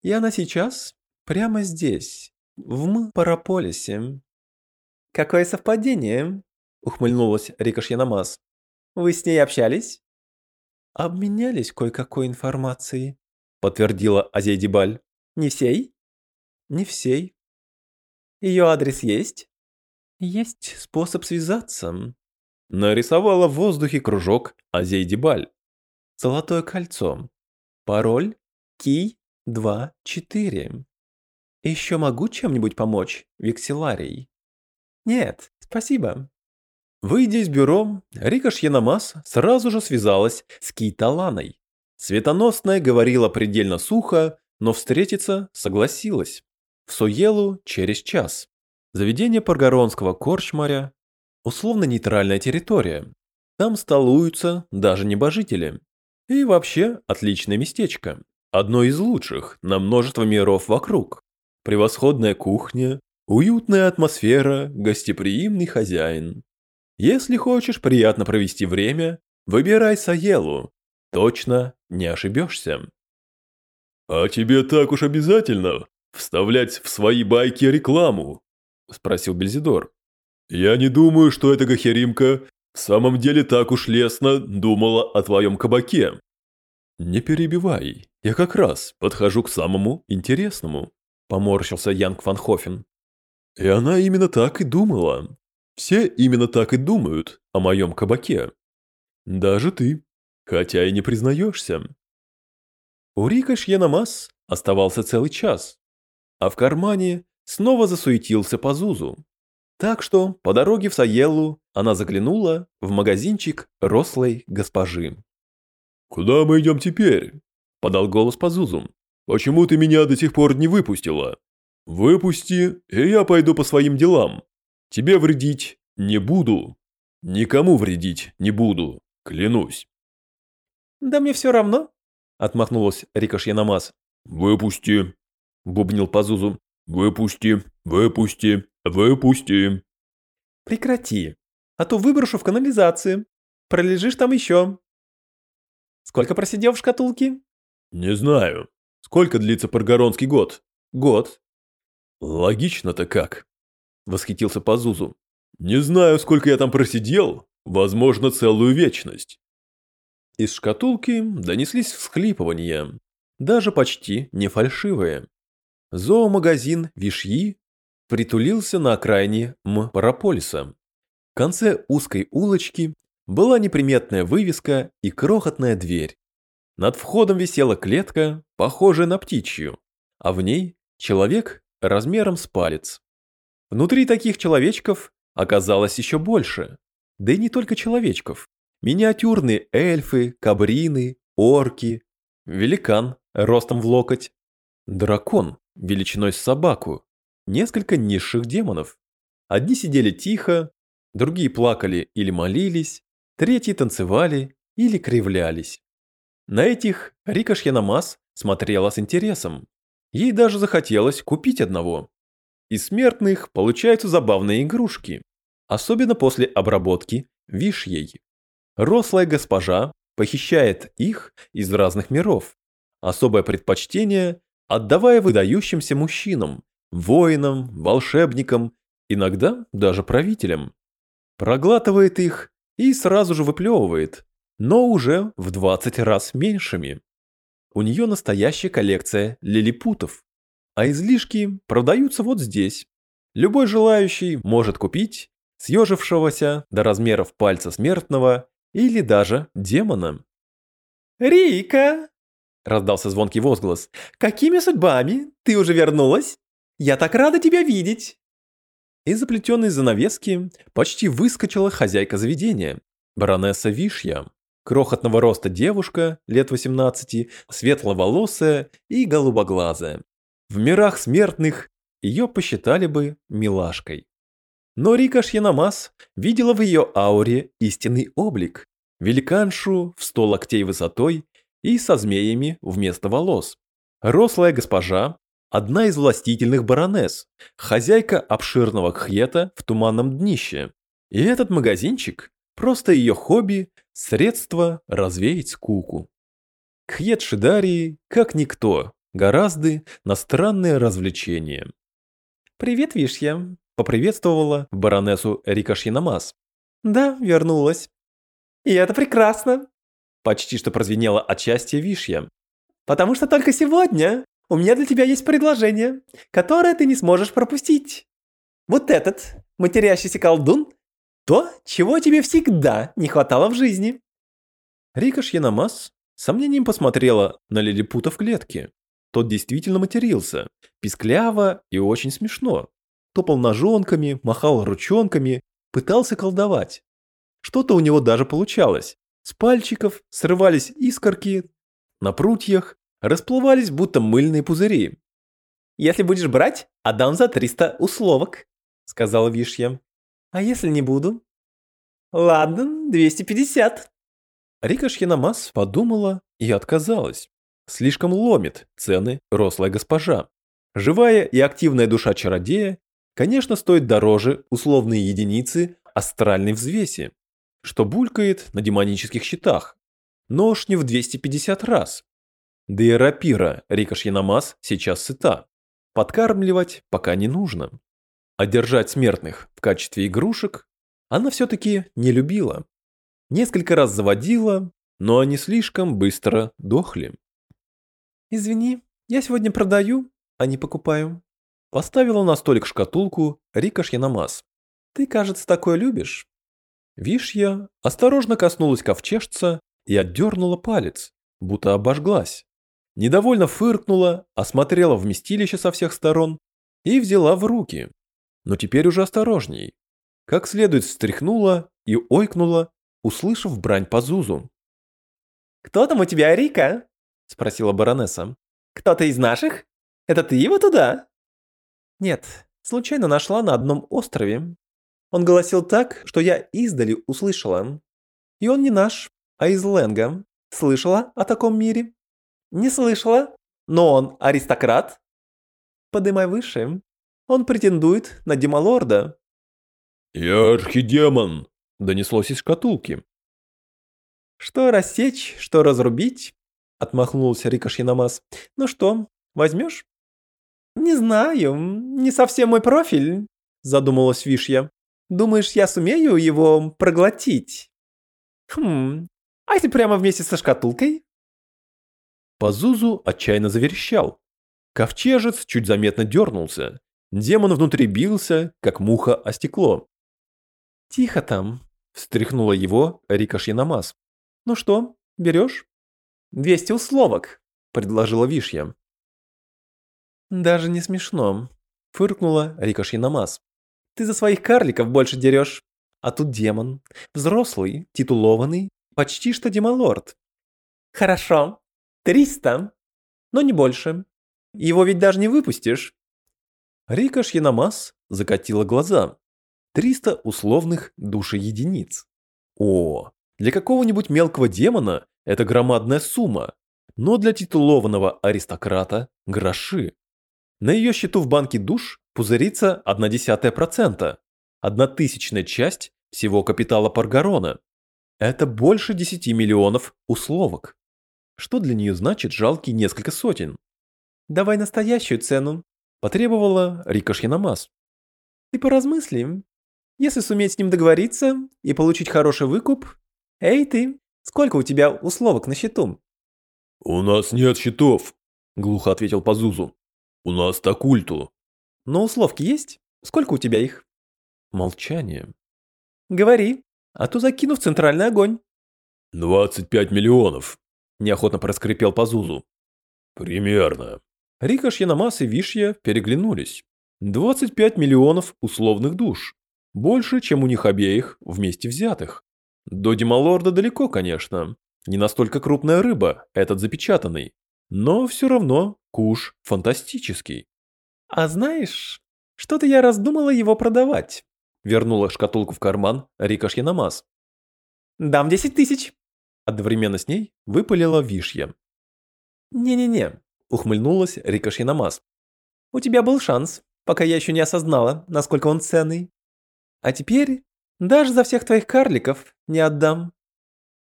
И она сейчас прямо здесь, в М-Параполисе. «Какое совпадение!» – ухмыльнулась Рика Шьянамас. «Вы с ней общались?» «Обменялись кое-какой информацией», – подтвердила Азейдибаль. «Не всей?» «Не всей». «Ее адрес есть?» «Есть способ связаться». Нарисовала в воздухе кружок Азейдибаль. Золотое кольцо. Пароль Ки 24. Еще могу чем-нибудь помочь, Викселарий? Нет, спасибо. Выйдя из бюро, Рика Шьянамас сразу же связалась с Кейталаной. Светоносная говорила предельно сухо, но встретиться согласилась. В Соелу через час. Заведение Паргаронского корчмаря – условно-нейтральная территория. Там столуются даже небожители. И вообще отличное местечко. Одно из лучших на множество миров вокруг. Превосходная кухня, Уютная атмосфера, гостеприимный хозяин. Если хочешь приятно провести время, выбирай Саелу. Точно не ошибешься. «А тебе так уж обязательно вставлять в свои байки рекламу?» – спросил Бельзидор. «Я не думаю, что эта гахеримка в самом деле так уж лестно думала о твоем кабаке». «Не перебивай, я как раз подхожу к самому интересному», – поморщился Янг Ван Хофен. И она именно так и думала. Все именно так и думают о моем кабаке. Даже ты, хотя и не признаешься. У Рика Шьенамас оставался целый час, а в кармане снова засуетился по Зузу. Так что по дороге в Саеллу она заглянула в магазинчик рослой госпожи. «Куда мы идем теперь?» – подал голос по Зузу. «Почему ты меня до сих пор не выпустила?» «Выпусти, и я пойду по своим делам. Тебе вредить не буду. Никому вредить не буду, клянусь». «Да мне все равно», — отмахнулась Рикош Янамас. «Выпусти», — бубнил Пазузу. «Выпусти, выпусти, выпусти». «Прекрати, а то выброшу в канализацию. Пролежишь там еще». «Сколько просидел в шкатулке?» «Не знаю. Сколько длится Паргоронский год?» «Год. Логично-то как. Восхитился Пазузу. Не знаю, сколько я там просидел. Возможно, целую вечность. Из шкатулки донеслись всхлипывания. Даже почти не фальшивые. Зоомагазин Вишьи притулился на окраине М-Параполиса. В конце узкой улочки была неприметная вывеска и крохотная дверь. Над входом висела клетка, похожая на птичью, а в ней человек размером с палец. Внутри таких человечков оказалось еще больше. Да и не только человечков. Миниатюрные эльфы, кабрины, орки, великан ростом в локоть, дракон величиной с собаку, несколько низших демонов. Одни сидели тихо, другие плакали или молились, третьи танцевали или кривлялись. На этих Рика Шьянамас смотрела с интересом. Ей даже захотелось купить одного. Из смертных получаются забавные игрушки, особенно после обработки вишьей. Рослая госпожа похищает их из разных миров. Особое предпочтение отдавая выдающимся мужчинам, воинам, волшебникам, иногда даже правителям. Проглатывает их и сразу же выплевывает, но уже в 20 раз меньшими. У нее настоящая коллекция лилипутов, а излишки продаются вот здесь. Любой желающий может купить съежившегося до размеров пальца смертного или даже демона. «Рика!» – раздался звонкий возглас. «Какими судьбами? Ты уже вернулась? Я так рада тебя видеть!» Из заплетенной занавески почти выскочила хозяйка заведения, баронесса Вишья. Крохотного роста девушка, лет 18, светловолосая и голубоглазая. В мирах смертных ее посчитали бы милашкой. Но Рика Шьянамас видела в ее ауре истинный облик. Великаншу в сто локтей высотой и со змеями вместо волос. Рослая госпожа, одна из властительных баронесс, хозяйка обширного кхета в туманном днище. И этот магазинчик – просто ее хобби, средство развеять скуку. Кхет Шидарии, как никто, гораздо на странное развлечение. «Привет, Вишья», – поприветствовала баронессу Рикашьянамас. «Да, вернулась». «И это прекрасно. Почти что прозвенело от счастья Вишья. «Потому что только сегодня у меня для тебя есть предложение, которое ты не сможешь пропустить. Вот этот матерящийся колдун – то, чего тебе всегда не хватало в жизни». Рика сомнением посмотрела на лилипута в клетке. Тот действительно матерился, пискляво и очень смешно. Топал ножонками, махал ручонками, пытался колдовать. Что-то у него даже получалось, с пальчиков срывались искорки, на прутьях расплывались будто мыльные пузыри. «Если будешь брать, отдам за 300 условок», — сказала Вишья. «А если не буду?» «Ладно, 250». Рика Шьянамас подумала и отказалась. Слишком ломит цены рослая госпожа. Живая и активная душа чародея, конечно, стоит дороже условной единицы астральной взвеси что булькает на демонических щитах, но уж не в 250 раз. Да и рапира Рика Шьянамас сейчас сыта. Подкармливать пока не нужно. А держать смертных в качестве игрушек она все-таки не любила. Несколько раз заводила, но они слишком быстро дохли. «Извини, я сегодня продаю, а не покупаю». Поставила на столик шкатулку Рика Шьянамас. «Ты, кажется, такое любишь». Вишья осторожно коснулась ковчежца и отдернула палец, будто обожглась. Недовольно фыркнула, осмотрела вместилище со всех сторон и взяла в руки. Но теперь уже осторожней. Как следует встряхнула и ойкнула, услышав брань по Зузу. «Кто там у тебя, Рика?» – спросила баронесса. «Кто-то из наших? Это ты его туда?» «Нет, случайно нашла на одном острове. Он голосил так, что я издали услышала. И он не наш, а из Ленга. Слышала о таком мире? Не слышала, но он аристократ. Подымай выше. Он претендует на демалорда. «Я архидемон», — донеслось из шкатулки. «Что рассечь, что разрубить?» — отмахнулся Рикошинамас. «Ну что, возьмешь?» «Не знаю, не совсем мой профиль. задумалась Вишья. Думаешь, я сумею его проглотить? Хм, а если прямо вместе со шкатулкой? Пазузу отчаянно заверещал. Ковчежец чуть заметно дернулся. Демон внутри бился, как муха о стекло. «Тихо там», – встряхнула его Рика Шинамас. «Ну что, берешь?» «Двести условок», – предложила Вишья. «Даже не смешно», – фыркнула Рика Шинамас. «Ты за своих карликов больше дерешь, а тут демон, взрослый, титулованный, почти что демолорд». «Хорошо, триста, но не больше. Его ведь даже не выпустишь». Рика Шинамас закатила глаза. Триста условных душеединиц. О, для какого-нибудь мелкого демона это громадная сумма, но для титулованного аристократа – гроши. На ее счету в банке душ пузырится процента, одна тысячная часть всего капитала Паргарона. Это больше 10 миллионов условок. Что для нее значит жалкие несколько сотен? «Давай настоящую цену», – потребовала Рика Шьянамас. «Ты поразмысли. Если суметь с ним договориться и получить хороший выкуп... Эй ты, сколько у тебя условок на счету?» «У нас нет счетов», – глухо ответил Пазузу. У нас культу. Но условки есть? Сколько у тебя их? Молчание. Говори, а то закину в центральный огонь. 25 миллионов. Неохотно проскрипел Пазузу. Примерно. Рика, Шьянамас и Вишья переглянулись. 25 миллионов условных душ. Больше, чем у них обеих вместе взятых. До Дималорда далеко, конечно. Не настолько крупная рыба, этот запечатанный. Но все равно куш фантастический. А знаешь, что-то я раздумала его продавать. Вернула шкатулку в карман Рика Шьянамаз. Дам 10 тысяч. Одновременно с ней выпалила Вишья. Не-не-не, ухмыльнулась Рика Шьянамаз. У тебя был шанс, пока я еще не осознала, насколько он ценный. А теперь даже за всех твоих карликов не отдам.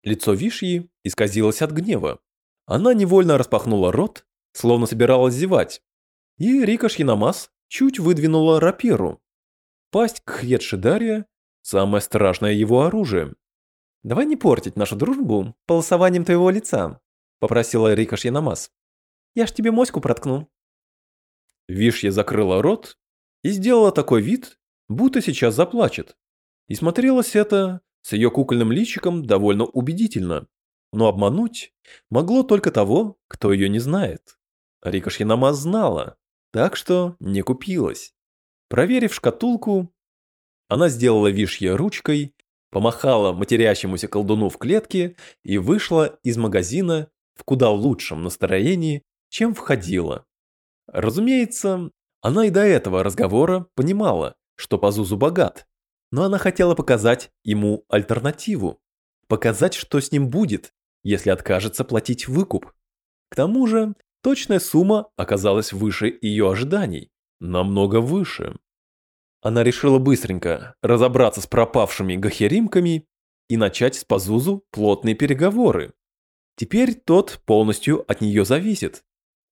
Лицо Вишьи исказилось от гнева. Она невольно распахнула рот, словно собиралась зевать, и Рика Шьянамас чуть выдвинула рапиру. Пасть Кхьедшидария – самое страшное его оружие. «Давай не портить нашу дружбу полосованием твоего лица», – попросила Рика Шьянамас. «Я ж тебе моську проткну». Вишья закрыла рот и сделала такой вид, будто сейчас заплачет. И смотрелось это с ее кукольным личиком довольно убедительно но обмануть могло только того, кто ее не знает. Рика Шьянамаз знала, так что не купилась. Проверив шкатулку, она сделала вишье ручкой, помахала матерящемуся колдуну в клетке и вышла из магазина в куда лучшем настроении, чем входила. Разумеется, она и до этого разговора понимала, что Пазузу богат, но она хотела показать ему альтернативу, показать, что с ним будет, если откажется платить выкуп. К тому же, точная сумма оказалась выше ее ожиданий, намного выше. Она решила быстренько разобраться с пропавшими гахеримками и начать с Пазузу плотные переговоры. Теперь тот полностью от нее зависит.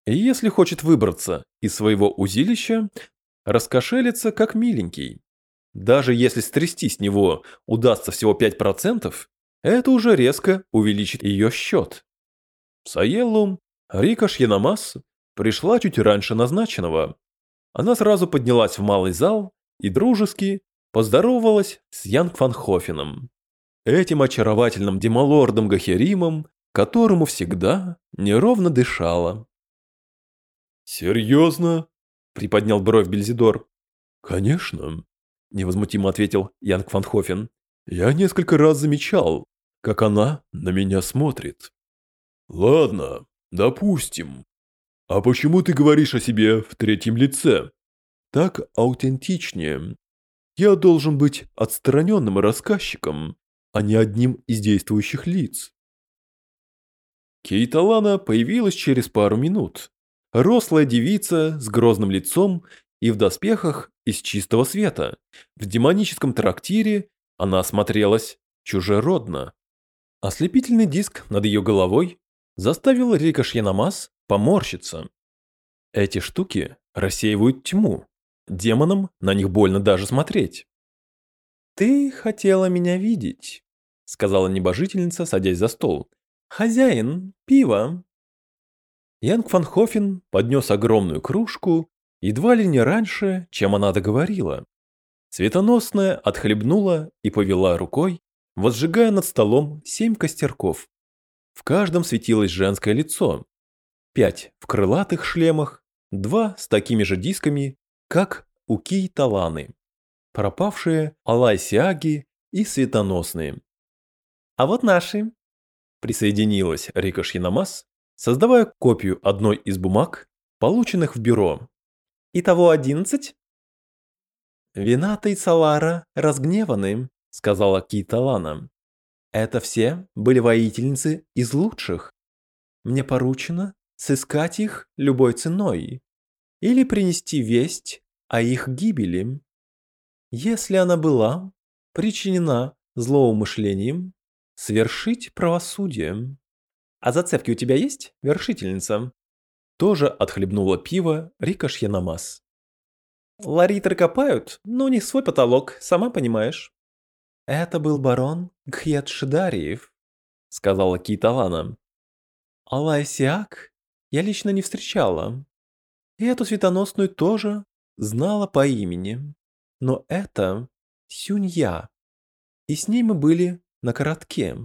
И если хочет выбраться из своего узилища, раскошелиться как миленький. Даже если стрясти с него удастся всего 5%, это уже резко увеличит ее счет. В Саеллу Рика Шьянамас пришла чуть раньше назначенного. Она сразу поднялась в малый зал и дружески поздоровалась с Янг Фанхофеном, этим очаровательным демалордом Гахеримом, которому всегда неровно дышала. «Серьезно?» – приподнял бровь Бельзидор. «Конечно», – невозмутимо ответил Янг Фанхофен. «Я несколько раз замечал, как она на меня смотрит. Ладно, допустим. А почему ты говоришь о себе в третьем лице? Так аутентичнее. Я должен быть отстраненным рассказчиком, а не одним из действующих лиц. Кейталана появилась через пару минут. Рослая девица с грозным лицом и в доспехах из чистого света. В демоническом трактире она смотрелась чужеродно. Ослепительный диск над ее головой заставил Рика Шьянамас поморщиться. Эти штуки рассеивают тьму, Демонам на них больно даже смотреть. «Ты хотела меня видеть», — сказала небожительница, садясь за стол. «Хозяин, пиво». Янг фан Хофен поднес огромную кружку, едва ли не раньше, чем она договорила. Светоносная отхлебнула и повела рукой, возжигая над столом семь костерков. В каждом светилось женское лицо. Пять в крылатых шлемах, два с такими же дисками, как у Кей-Таланы. Пропавшие Алайсиаги и светоносные. «А вот наши», — присоединилась Рика Шинамас, создавая копию одной из бумаг, полученных в бюро. «Итого одиннадцать?» «Вината и Салара разгневаны», — сказала Киталана. «Это все были воительницы из лучших. Мне поручено сыскать их любой ценой или принести весть о их гибели. Если она была причинена злоумышлением, свершить правосудие. А зацепки у тебя есть, вершительница? Тоже отхлебнула пиво Рика Шьянамас. Ларитры копают, но у них свой потолок, сама понимаешь. Это был барон Гхьет Шидариев, сказала Киталана. Алайсиак я лично не встречала. И эту светоносную тоже знала по имени. Но это Сюнья. И с ней мы были на коротке.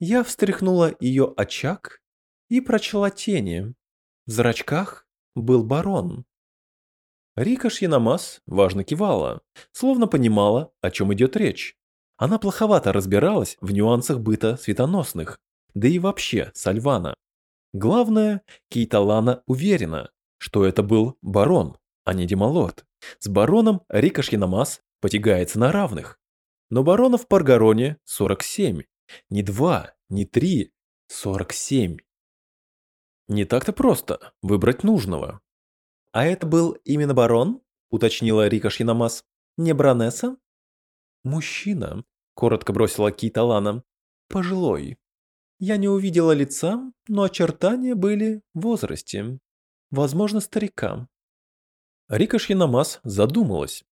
Я встряхнула ее очаг и прочла тени. В зрачках был барон. Рика Шьянамас важно кивала, словно понимала, о чем идет речь. Она плоховато разбиралась в нюансах быта светоносных, да и вообще Сальвана. Главное, Кейталана уверена, что это был барон, а не демалорд. С бароном Рика Шьянамас потягается на равных. Но баронов в Паргароне 47. Не 2, не 3, 47. Не так-то просто выбрать нужного. «А это был именно барон?» – уточнила Рика Шинамас. «Не баронесса?» «Мужчина», – коротко бросила Кита Лана. «Пожилой. Я не увидела лица, но очертания были в возрасте. Возможно, старика». Рика Шинамас задумалась.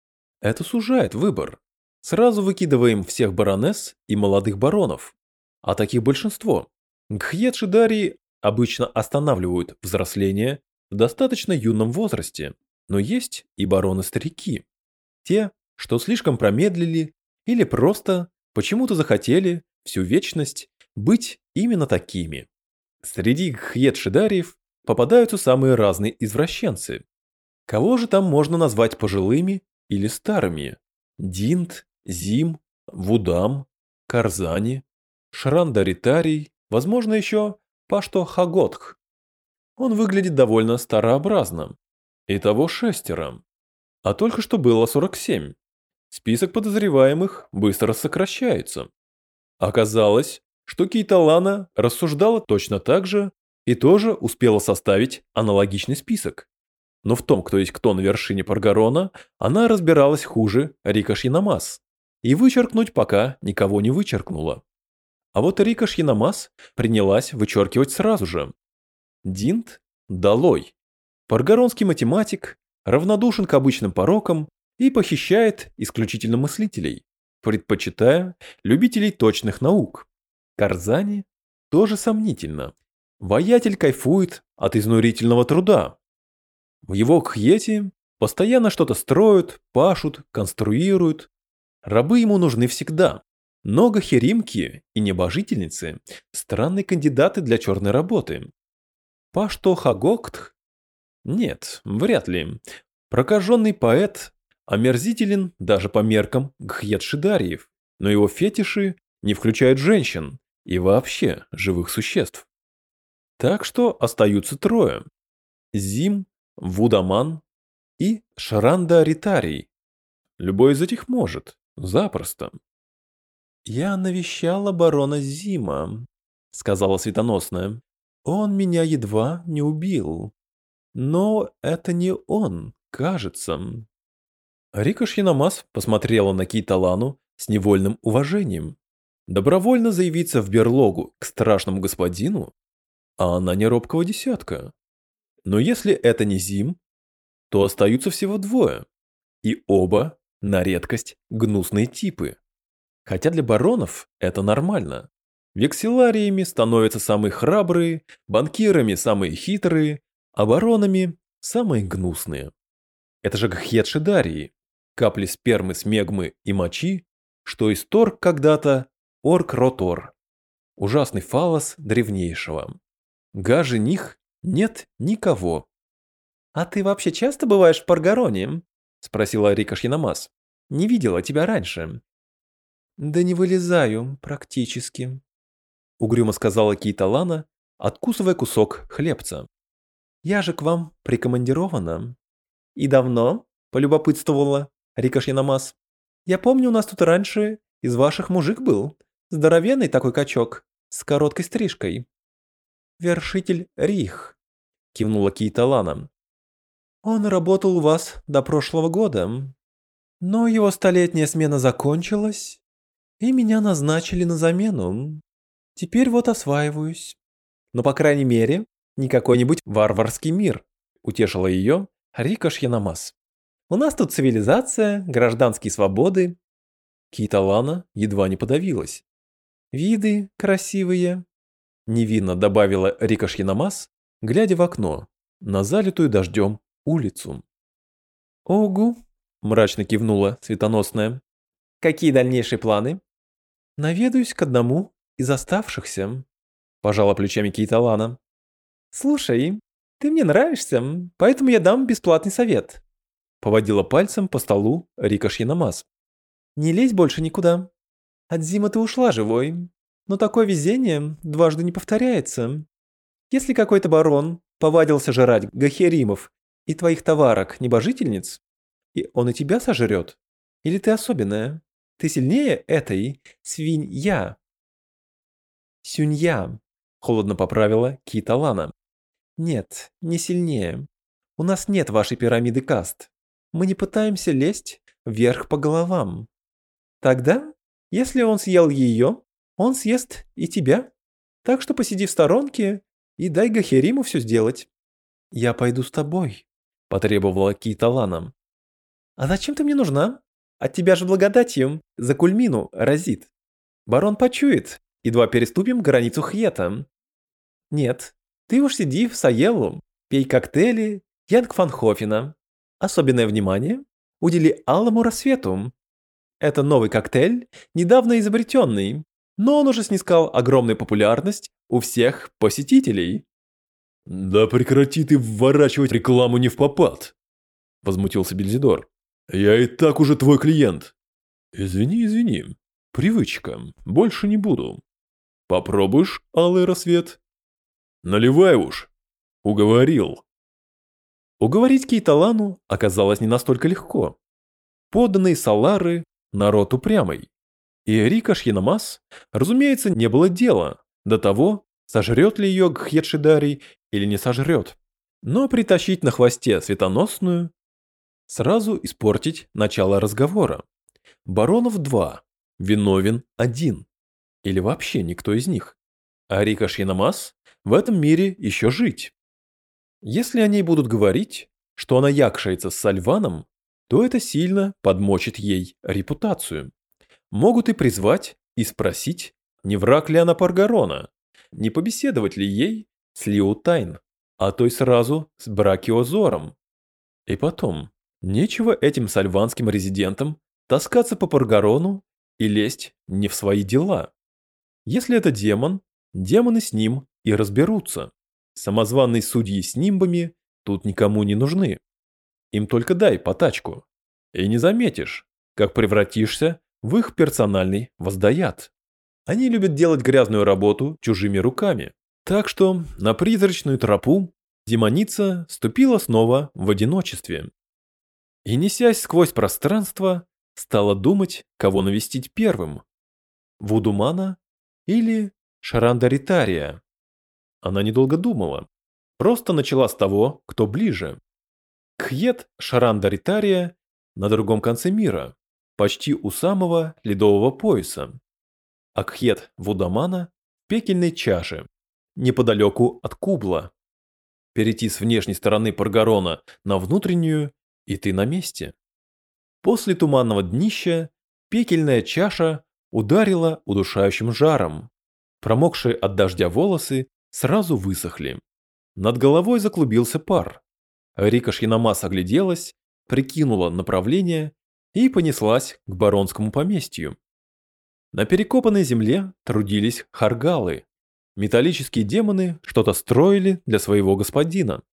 Это сужает выбор. Сразу выкидываем всех баронесс и молодых баронов. А таких большинство. Гхьет Шидари обычно останавливают взросление в достаточно юном возрасте, но есть и бароны-старики. Те, что слишком промедлили или просто почему-то захотели всю вечность быть именно такими. Среди гхьет-шидариев попадаются самые разные извращенцы. Кого же там можно назвать пожилыми или старыми? Динт, Зим, Вудам, Карзани, Шрандаритарий, возможно еще Пашто Хаготх. Он выглядит довольно старообразно. Итого шестеро. А только что было 47. Список подозреваемых быстро сокращается. Оказалось, что Кейталана рассуждала точно так же и тоже успела составить аналогичный список. Но в том, кто есть кто на вершине Паргарона, она разбиралась хуже Рика Шинамас. И вычеркнуть пока никого не вычеркнула. А вот Рика Шинамас принялась вычеркивать сразу же. Динт – долой. Паргаронский математик равнодушен к обычным порокам и похищает исключительно мыслителей, предпочитая любителей точных наук. Карзани тоже сомнительно. Воятель кайфует от изнурительного труда. В его кхьете постоянно что-то строят, пашут, конструируют. Рабы ему нужны всегда. Но гахеримки и небожительницы – странные кандидаты для черной работы. Пашто Хагоктх? Нет, вряд ли. Прокаженный поэт омерзителен даже по меркам Гхьет-Шидариев, но его фетиши не включают женщин и вообще живых существ. Так что остаются трое. Зим, Вудаман и Шаранда Ритарий. Любой из этих может, запросто. «Я навещала барона Зима», — сказала Светоносная. Он меня едва не убил. Но это не он, кажется. Рика Шинамас посмотрела на Киталану с невольным уважением. Добровольно заявиться в берлогу к страшному господину? А она не робкого десятка. Но если это не Зим, то остаются всего двое. И оба, на редкость, гнусные типы. Хотя для баронов это нормально. Векселариями становятся самые храбрые, банкирами самые хитрые, а баронами самые гнусные. Это же гхетшидарии, капли спермы, смегмы и мочи, что исторг когда-то орк-ротор, ужасный фалос древнейшего. Гаже них нет никого. «А ты вообще часто бываешь в Паргароне?» – спросила Рика Шьянамас. «Не видела тебя раньше». «Да не вылезаю, практически», – угрюмо сказала Кейталана, откусывая кусок хлебца. «Я же к вам прикомандирована». «И давно?» – полюбопытствовала Рика Шьянамас. «Я помню, у нас тут раньше из ваших мужик был. Здоровенный такой качок, с короткой стрижкой». «Вершитель Рих», – кивнула Кейталана. Он работал у вас до прошлого года, но его столетняя смена закончилась, и меня назначили на замену. Теперь вот осваиваюсь. Но, по крайней мере, не какой-нибудь варварский мир, утешила ее Рика Шьянамас. У нас тут цивилизация, гражданские свободы. Киталана едва не подавилась. Виды красивые, невинно добавила Рика Шьянамас, глядя в окно, на залитую дождем улицу. «Огу!» – мрачно кивнула светоносная. «Какие дальнейшие планы?» «Наведаюсь к одному из оставшихся», – пожала плечами Кейталана. «Слушай, ты мне нравишься, поэтому я дам бесплатный совет», – поводила пальцем по столу Рика Шьянамас. «Не лезь больше никуда. От Зима ты ушла живой, но такое везение дважды не повторяется. Если какой-то барон повадился жрать гахеримов и твоих товарок небожительниц, и он и тебя сожрет? Или ты особенная? Ты сильнее этой свинья? Сюнья, холодно поправила Кита Лана. Нет, не сильнее. У нас нет вашей пирамиды каст. Мы не пытаемся лезть вверх по головам. Тогда, если он съел ее, он съест и тебя. Так что посиди в сторонке и дай Гахериму все сделать. Я пойду с тобой потребовала Киталана. «А зачем ты мне нужна? От тебя же благодатью за кульмину разит. Барон почует, едва переступим границу Хьета. Нет, ты уж сиди в Саелу, пей коктейли Янг Фанхофена. Особенное внимание удели Алому Рассвету. Это новый коктейль, недавно изобретенный, но он уже снискал огромную популярность у всех посетителей. «Да прекрати ты вворачивать рекламу не в попад!» Возмутился Бельзидор. «Я и так уже твой клиент!» «Извини, извини. Привычка. Больше не буду. Попробуешь, алый рассвет?» «Наливай уж!» Уговорил. Уговорить Кейталану оказалось не настолько легко. Поданные Салары – народ упрямый. И Рика Шьянамас, разумеется, не было дела до того, сожрет ли ее Гхедшидарий или не сожрет. Но притащить на хвосте светоносную – сразу испортить начало разговора. Баронов два, виновен один. Или вообще никто из них. А Рика Шьянамас в этом мире еще жить. Если они будут говорить, что она якшается с Сальваном, то это сильно подмочит ей репутацию. Могут и призвать, и спросить, не враг ли она Паргарона, не побеседовать ли ей с Лиутайн, а то и сразу с Бракиозором. И потом, нечего этим сальванским резидентам таскаться по Паргарону и лезть не в свои дела. Если это демон, демоны с ним и разберутся. Самозваные судьи с нимбами тут никому не нужны. Им только дай по тачку. И не заметишь, как превратишься в их персональный воздаят. Они любят делать грязную работу чужими руками. Так что на призрачную тропу демоница ступила снова в одиночестве. И несясь сквозь пространство, стала думать, кого навестить первым. Вудумана или Шарандаритария. Она недолго думала, просто начала с того, кто ближе. Кхьет Шарандаритария на другом конце мира, почти у самого ледового пояса. Акхет Вудамана в пекельной чаше, неподалеку от Кубла. Перейти с внешней стороны Паргарона на внутреннюю, и ты на месте. После туманного днища пекельная чаша ударила удушающим жаром. Промокшие от дождя волосы сразу высохли. Над головой заклубился пар. Рика Шьяномас огляделась, прикинула направление и понеслась к баронскому поместью. На перекопанной земле трудились харгалы. Металлические демоны что-то строили для своего господина.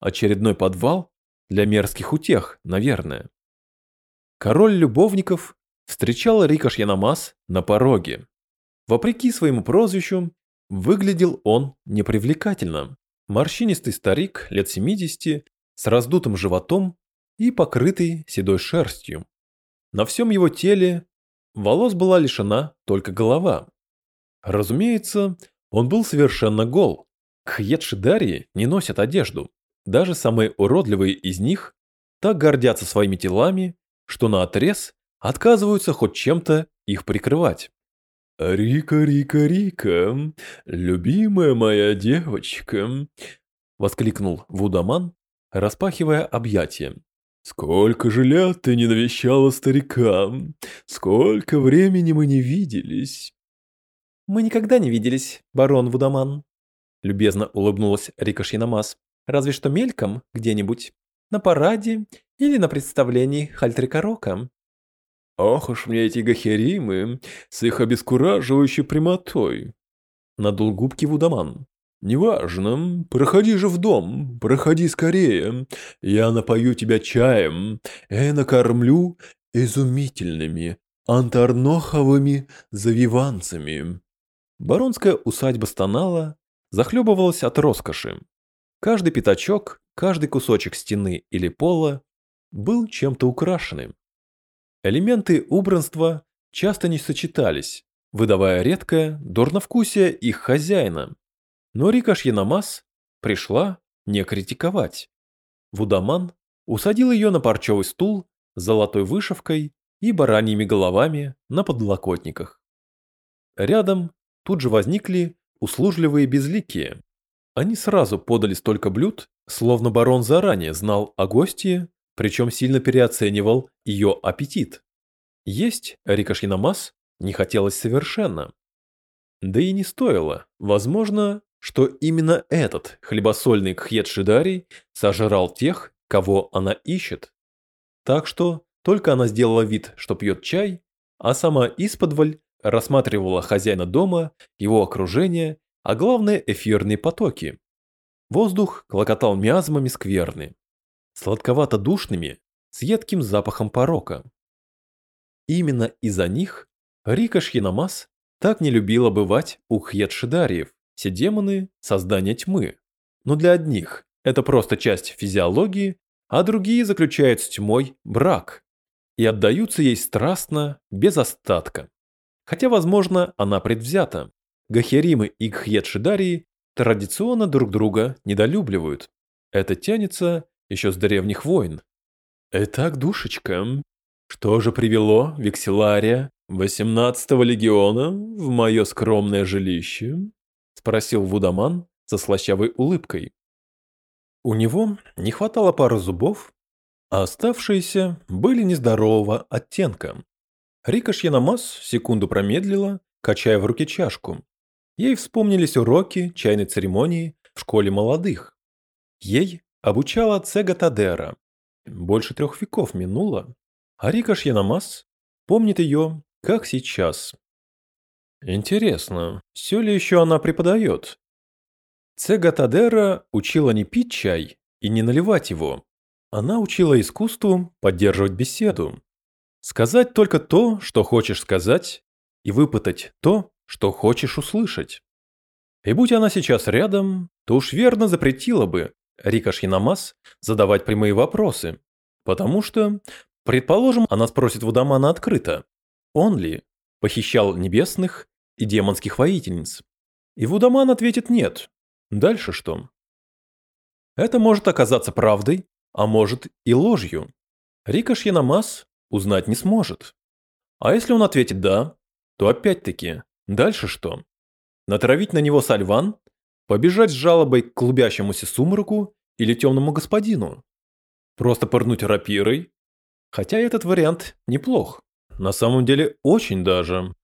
Очередной подвал для мерзких утех, наверное. Король любовников встречал Рика Шьяномас на пороге. Вопреки своему прозвищу, выглядел он непривлекательно. Морщинистый старик лет 70 с раздутым животом и покрытый седой шерстью. На всем его теле волос была лишена только голова. Разумеется, он был совершенно гол. Кхьет-шидари не носят одежду. Даже самые уродливые из них так гордятся своими телами, что на отрез отказываются хоть чем-то их прикрывать. «Рика, Рика, Рика, любимая моя девочка!» — воскликнул Вудаман, распахивая объятия. «Сколько же лет ты не навещала старика? Сколько времени мы не виделись?» «Мы никогда не виделись, барон Вудаман», — любезно улыбнулась Рика Шинамас. «Разве что мельком где-нибудь, на параде или на представлении Хальтрикарока». «Ох уж мне эти гахеримы с их обескураживающей прямотой!» Надул губки Вудаман. «Неважно, проходи же в дом, проходи скорее. Я напою тебя чаем и накормлю изумительными антарноховыми завиванцами». Баронская усадьба стонала, захлебывалась от роскоши. Каждый пятачок, каждый кусочек стены или пола был чем-то украшенным. Элементы убранства часто не сочетались, выдавая редкое дурновкусие их хозяина. Но Рика Шьянамас пришла не критиковать. Вудаман усадил ее на парчевый стул с золотой вышивкой и бараньими головами на подлокотниках. Рядом тут же возникли услужливые безликие. Они сразу подали столько блюд, словно барон заранее знал о гостье причем сильно переоценивал ее аппетит. Есть рикошинамас не хотелось совершенно. Да и не стоило. Возможно, что именно этот хлебосольный кхет Шидари сожрал тех, кого она ищет. Так что только она сделала вид, что пьет чай, а сама исподволь рассматривала хозяина дома, его окружение, а главное эфирные потоки. Воздух клокотал миазмами скверны сладковато-душными, с едким запахом порока. Именно из-за них Рика Шьянамас так не любила бывать у Хьедшидариев, все демоны – создания тьмы. Но для одних это просто часть физиологии, а другие заключают с тьмой брак и отдаются ей страстно, без остатка. Хотя, возможно, она предвзята. Гахеримы и Гхьедшидарии традиционно друг друга недолюбливают. Это тянется еще с древних войн. Итак, душечка, что же привело Викселария 18-го легиона в мое скромное жилище? Спросил Вудаман со слащавой улыбкой. У него не хватало пары зубов, а оставшиеся были нездорового оттенка. Рика Шьянамас секунду промедлила, качая в руке чашку. Ей вспомнились уроки чайной церемонии в школе молодых. Ей обучала Цега Тадера. Больше трех веков минуло, а Рика Шьянамас помнит ее, как сейчас. Интересно, все ли еще она преподает? Цега Тадера учила не пить чай и не наливать его. Она учила искусству поддерживать беседу. Сказать только то, что хочешь сказать, и выпытать то, что хочешь услышать. И будь она сейчас рядом, то уж верно запретила бы Рика Шинамас задавать прямые вопросы, потому что, предположим, она спросит Вудамана открыто, он ли похищал небесных и демонских воительниц. И Вудаман ответит нет. Дальше что? Это может оказаться правдой, а может и ложью. Рика Шьянамас узнать не сможет. А если он ответит «да», то опять-таки, дальше что? Натравить на него сальван Побежать с жалобой к клубящемуся сумраку или темному господину? Просто пырнуть рапирой? Хотя этот вариант неплох. На самом деле очень даже.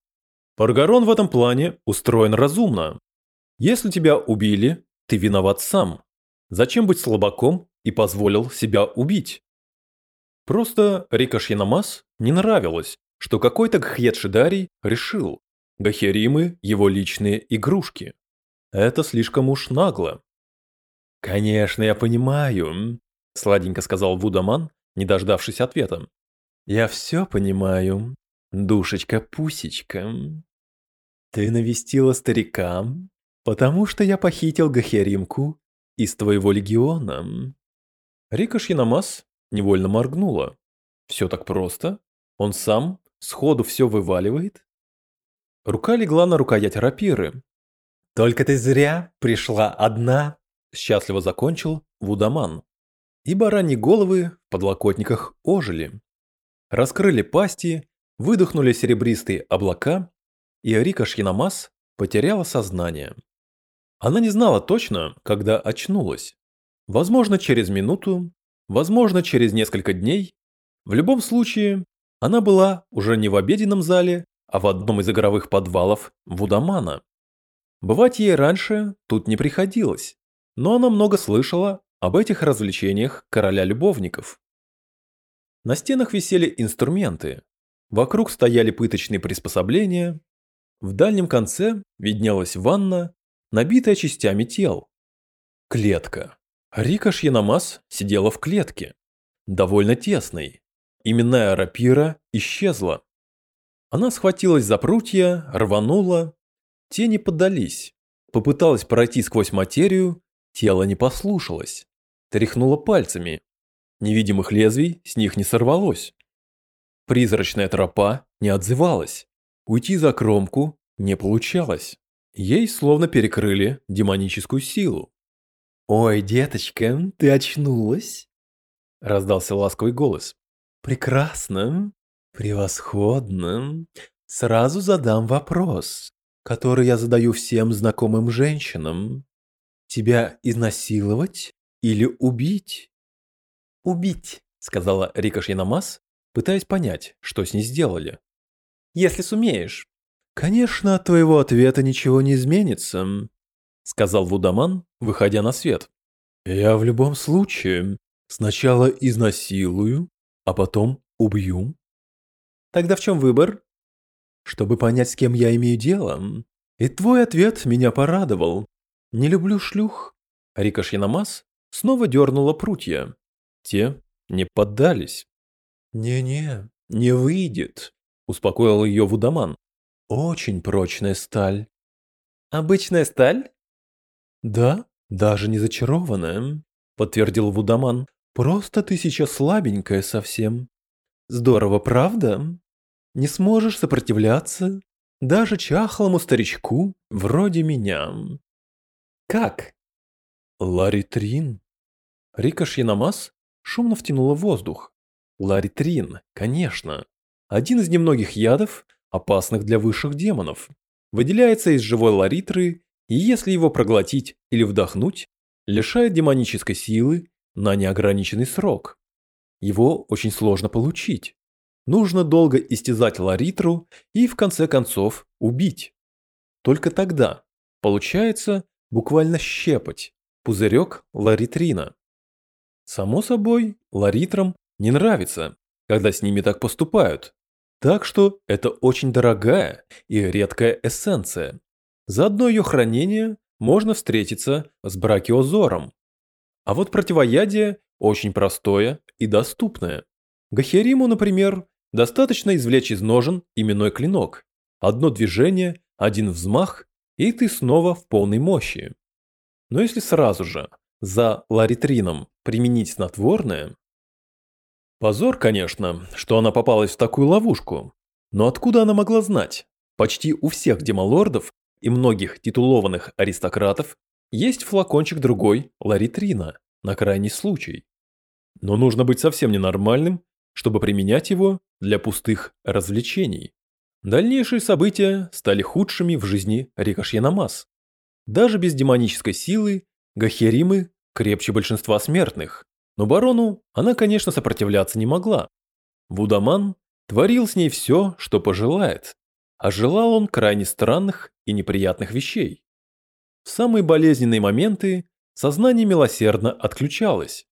Паргарон в этом плане устроен разумно. Если тебя убили, ты виноват сам. Зачем быть слабаком и позволил себя убить? Просто Рика Шьянамас не нравилось, что какой-то Гхьедшидарий решил, Гахеримы – его личные игрушки. Это слишком уж нагло. «Конечно, я понимаю», – сладенько сказал Вудаман, не дождавшись ответа. «Я все понимаю, душечка-пусечка. Ты навестила старика, потому что я похитил Гахеримку из твоего легиона». Рика Шинамас невольно моргнула. «Все так просто? Он сам сходу все вываливает?» Рука легла на рукоять рапиры. «Только ты зря пришла одна!» Счастливо закончил Вудаман. И бараньи головы в подлокотниках ожили. Раскрыли пасти, выдохнули серебристые облака, и Арика Шьянамас потеряла сознание. Она не знала точно, когда очнулась. Возможно, через минуту, возможно, через несколько дней. В любом случае, она была уже не в обеденном зале, а в одном из игровых подвалов Вудамана. Бывать ей раньше тут не приходилось, но она много слышала об этих развлечениях короля любовников. На стенах висели инструменты, вокруг стояли пыточные приспособления, в дальнем конце виднелась ванна, набитая частями тел. Клетка. Рика Шьянамас сидела в клетке, довольно тесной. Именная рапира исчезла. Она схватилась за прутья, рванула. Те не поддались. Попыталась пройти сквозь материю, тело не послушалось. Тряхнула пальцами. Невидимых лезвий с них не сорвалось. Призрачная тропа не отзывалась. Уйти за кромку не получалось. Ей словно перекрыли демоническую силу. «Ой, деточка, ты очнулась?» Раздался ласковый голос. «Прекрасно. Превосходно. Сразу задам вопрос, который я задаю всем знакомым женщинам. Тебя изнасиловать или убить? Убить, сказала Рика Шьянамас, пытаясь понять, что с ней сделали. Если сумеешь. Конечно, от твоего ответа ничего не изменится, сказал Вудаман, выходя на свет. Я в любом случае сначала изнасилую, а потом убью. Тогда в чем выбор? Чтобы понять, с кем я имею дело. И твой ответ меня порадовал. Не люблю шлюх. Рика Шинамас снова дернула прутья. Те не поддались. «Не-не, не выйдет», – успокоил ее Вудаман. «Очень прочная сталь». «Обычная сталь?» «Да, даже не зачарованная», – подтвердил Вудаман. «Просто ты сейчас слабенькая совсем. Здорово, правда? Не сможешь сопротивляться даже чахлому старичку вроде меня. Как? Ларитрин. Рика Шьянамас шумно втянула воздух. Ларитрин, конечно. Один из немногих ядов, опасных для высших демонов. Выделяется из живой ларитры, и если его проглотить или вдохнуть, лишает демонической силы на неограниченный срок. Его очень сложно получить. Нужно долго истязать Ларитру и в конце концов убить. Только тогда получается буквально щепать пузырек ларитрина. Само собой, ларитрам не нравится, когда с ними так поступают. Так что это очень дорогая и редкая эссенция. За одно ее хранение можно встретиться с бракиозором. А вот противоядие очень простое и доступное. Гахериму, например, достаточно извлечь из ножен именной клинок. Одно движение, один взмах, и ты снова в полной мощи. Но если сразу же за ларитрином применить снотворное... Позор, конечно, что она попалась в такую ловушку. Но откуда она могла знать? Почти у всех демолордов и многих титулованных аристократов есть флакончик другой ларитрина на крайний случай. Но нужно быть совсем ненормальным, чтобы применять его для пустых развлечений. Дальнейшие события стали худшими в жизни Рикошьянамас. Даже без демонической силы Гахеримы крепче большинства смертных, но барону она, конечно, сопротивляться не могла. Вудаман творил с ней все, что пожелает, а желал он крайне странных и неприятных вещей. В самые болезненные моменты сознание милосердно отключалось.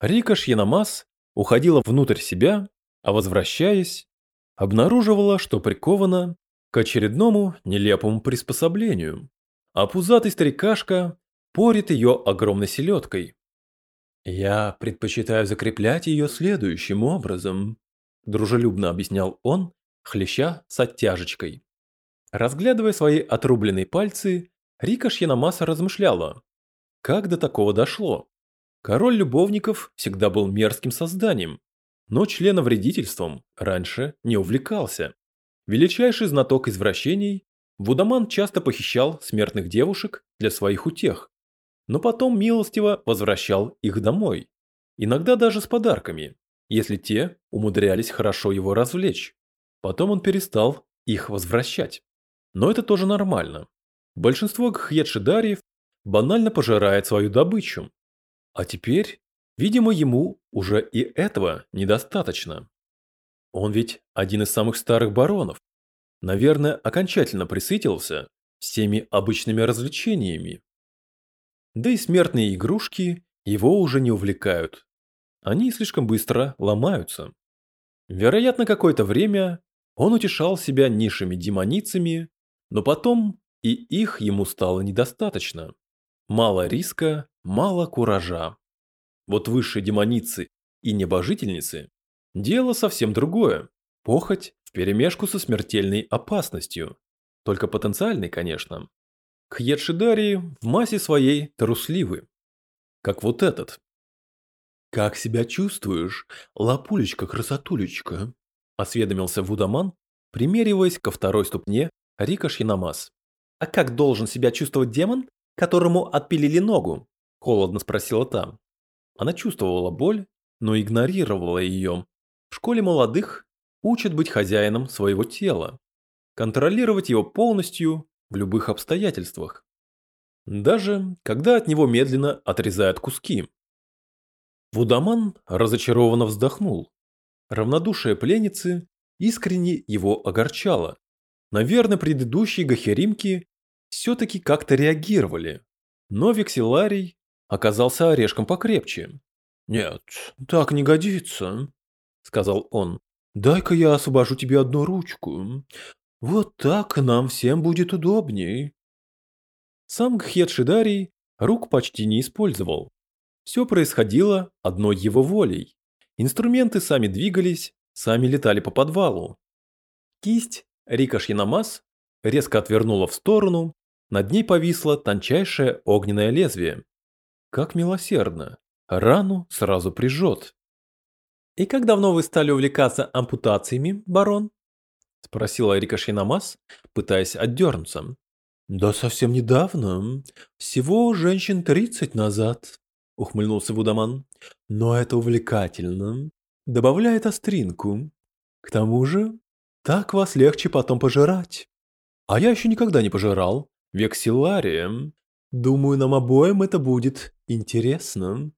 Рика Шьянамас уходила внутрь себя, а возвращаясь, обнаруживала, что прикована к очередному нелепому приспособлению, а пузатый старикашка порит ее огромной селедкой. «Я предпочитаю закреплять ее следующим образом», – дружелюбно объяснял он, хлеща с оттяжечкой. Разглядывая свои отрубленные пальцы, Рика Шьянамаса размышляла, как до такого дошло. Король любовников всегда был мерзким созданием, но членовредительством раньше не увлекался. Величайший знаток извращений, Вудаман часто похищал смертных девушек для своих утех, но потом милостиво возвращал их домой, иногда даже с подарками, если те умудрялись хорошо его развлечь. Потом он перестал их возвращать. Но это тоже нормально. Большинство гхьедшидариев банально пожирает свою добычу. А теперь, видимо, ему уже и этого недостаточно. Он ведь один из самых старых баронов. Наверное, окончательно присытился всеми обычными развлечениями. Да и смертные игрушки его уже не увлекают. Они слишком быстро ломаются. Вероятно, какое-то время он утешал себя низшими демоницами, но потом и их ему стало недостаточно. Мало риска, мало куража. Вот высшие демоницы и небожительницы – дело совсем другое. Похоть вперемешку со смертельной опасностью. Только потенциальной, конечно. Кхьедшидарии в массе своей трусливы. Как вот этот. «Как себя чувствуешь, лапулечка-красотулечка?» – осведомился Вудаман, примериваясь ко второй ступне Рика Шинамас. «А как должен себя чувствовать демон, которому отпилили ногу?» – холодно спросила та. Она чувствовала боль, но игнорировала ее. В школе молодых учат быть хозяином своего тела, контролировать его полностью в любых обстоятельствах. Даже когда от него медленно отрезают куски. Вудаман разочарованно вздохнул. Равнодушие пленницы искренне его огорчало. Наверное, предыдущие гахеримки все-таки как-то реагировали. Но векселарий оказался орешком покрепче. «Нет, так не годится», — сказал он. «Дай-ка я освобожу тебе одну ручку. Вот так нам всем будет удобней». Сам Гхет Шидарий рук почти не использовал. Все происходило одной его волей. Инструменты сами двигались, сами летали по подвалу. Кисть Рика Шинамас резко отвернула в сторону, над ней повисло тончайшее огненное лезвие. Как милосердно. Рану сразу прижжет. «И как давно вы стали увлекаться ампутациями, барон?» Спросила Рика Шинамас, пытаясь отдернуться. «Да совсем недавно. Всего женщин тридцать назад», — ухмыльнулся Вудаман. «Но это увлекательно. Добавляет остринку. К тому же, так вас легче потом пожирать. А я еще никогда не пожирал. Вексиларием. Думаю, нам обоим это будет интересно».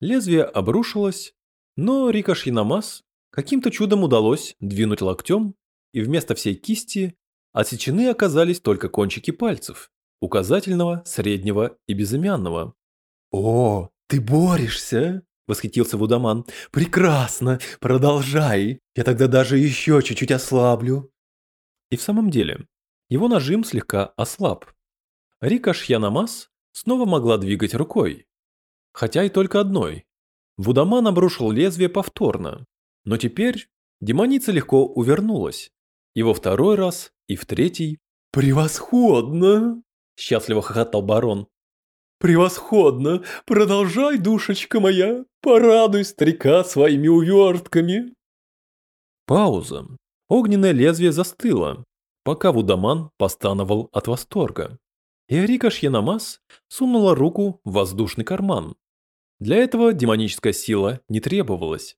Лезвие обрушилось, но Рика Шинамас каким-то чудом удалось двинуть локтем, и вместо всей кисти отсечены оказались только кончики пальцев, указательного, среднего и безымянного. «О, ты борешься!» – восхитился Вудаман. «Прекрасно! Продолжай! Я тогда даже еще чуть-чуть ослаблю!» И в самом деле, его нажим слегка ослаб. Рика Шьянамас снова могла двигать рукой. Хотя и только одной. Вудаман обрушил лезвие повторно. Но теперь демоница легко увернулась. И во второй раз, и в третий. «Превосходно!» – счастливо хохотал барон. «Превосходно! Продолжай, душечка моя! Порадуй старика своими увертками!» Пауза. Огненное лезвие застыло, пока Вудаман постановал от восторга. И Рика Шьянамас сунула руку в воздушный карман. Для этого демоническая сила не требовалась.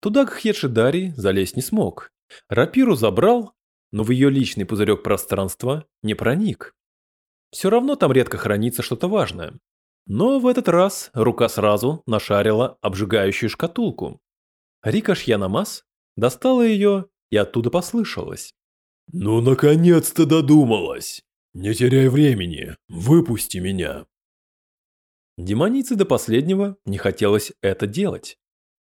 Туда Кхедшидари залезть не смог. Рапиру забрал, но в ее личный пузырек пространства не проник. Все равно там редко хранится что-то важное. Но в этот раз рука сразу нашарила обжигающую шкатулку. Рика Шьянамас достала ее и оттуда послышалось. «Ну, наконец-то додумалась! Не теряй времени, выпусти меня!» Демонице до последнего не хотелось это делать.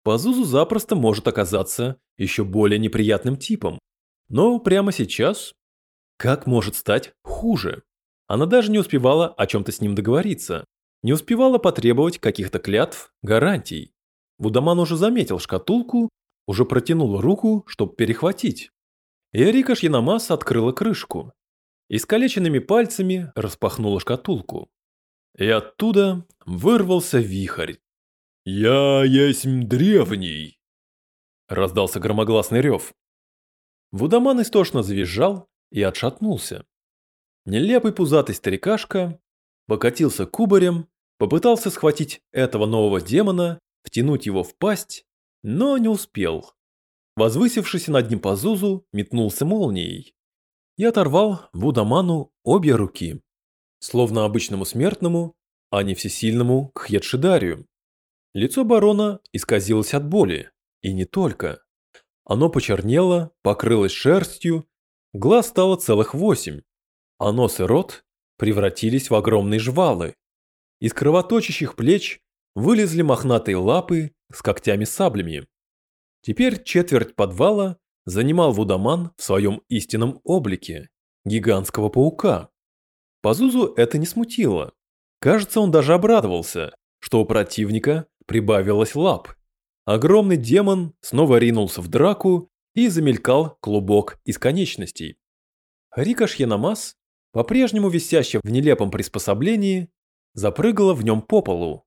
Пазузу запросто может оказаться еще более неприятным типом. Но прямо сейчас, как может стать хуже? Она даже не успевала о чем-то с ним договориться, не успевала потребовать каких-то клятв, гарантий. Вудаман уже заметил шкатулку, уже протянул руку, чтобы перехватить. И Шьянамаса открыла крышку. Искалеченными пальцами распахнула шкатулку. И оттуда вырвался вихрь. «Я есть древний!» Раздался громогласный рев. Вудаман истошно завизжал и отшатнулся. Нелепый пузатый старикашка покатился кубарем, попытался схватить этого нового демона, втянуть его в пасть, но не успел. Возвысившийся над ним Пазузу метнулся молнией и оторвал Вудаману обе руки, словно обычному смертному, а не всесильному Кхьедшидарию. Лицо барона исказилось от боли, и не только. Оно почернело, покрылось шерстью, глаз стало целых восемь, а нос и рот превратились в огромные жвалы. Из кровоточащих плеч вылезли мохнатые лапы с когтями-саблями. Теперь четверть подвала занимал Вудаман в своем истинном облике – гигантского паука. Пазузу это не смутило. Кажется, он даже обрадовался, что у противника прибавилось лап. Огромный демон снова ринулся в драку и замелькал клубок из конечностей. Рика Шьянамас, по-прежнему висящая в нелепом приспособлении, запрыгала в нем по полу.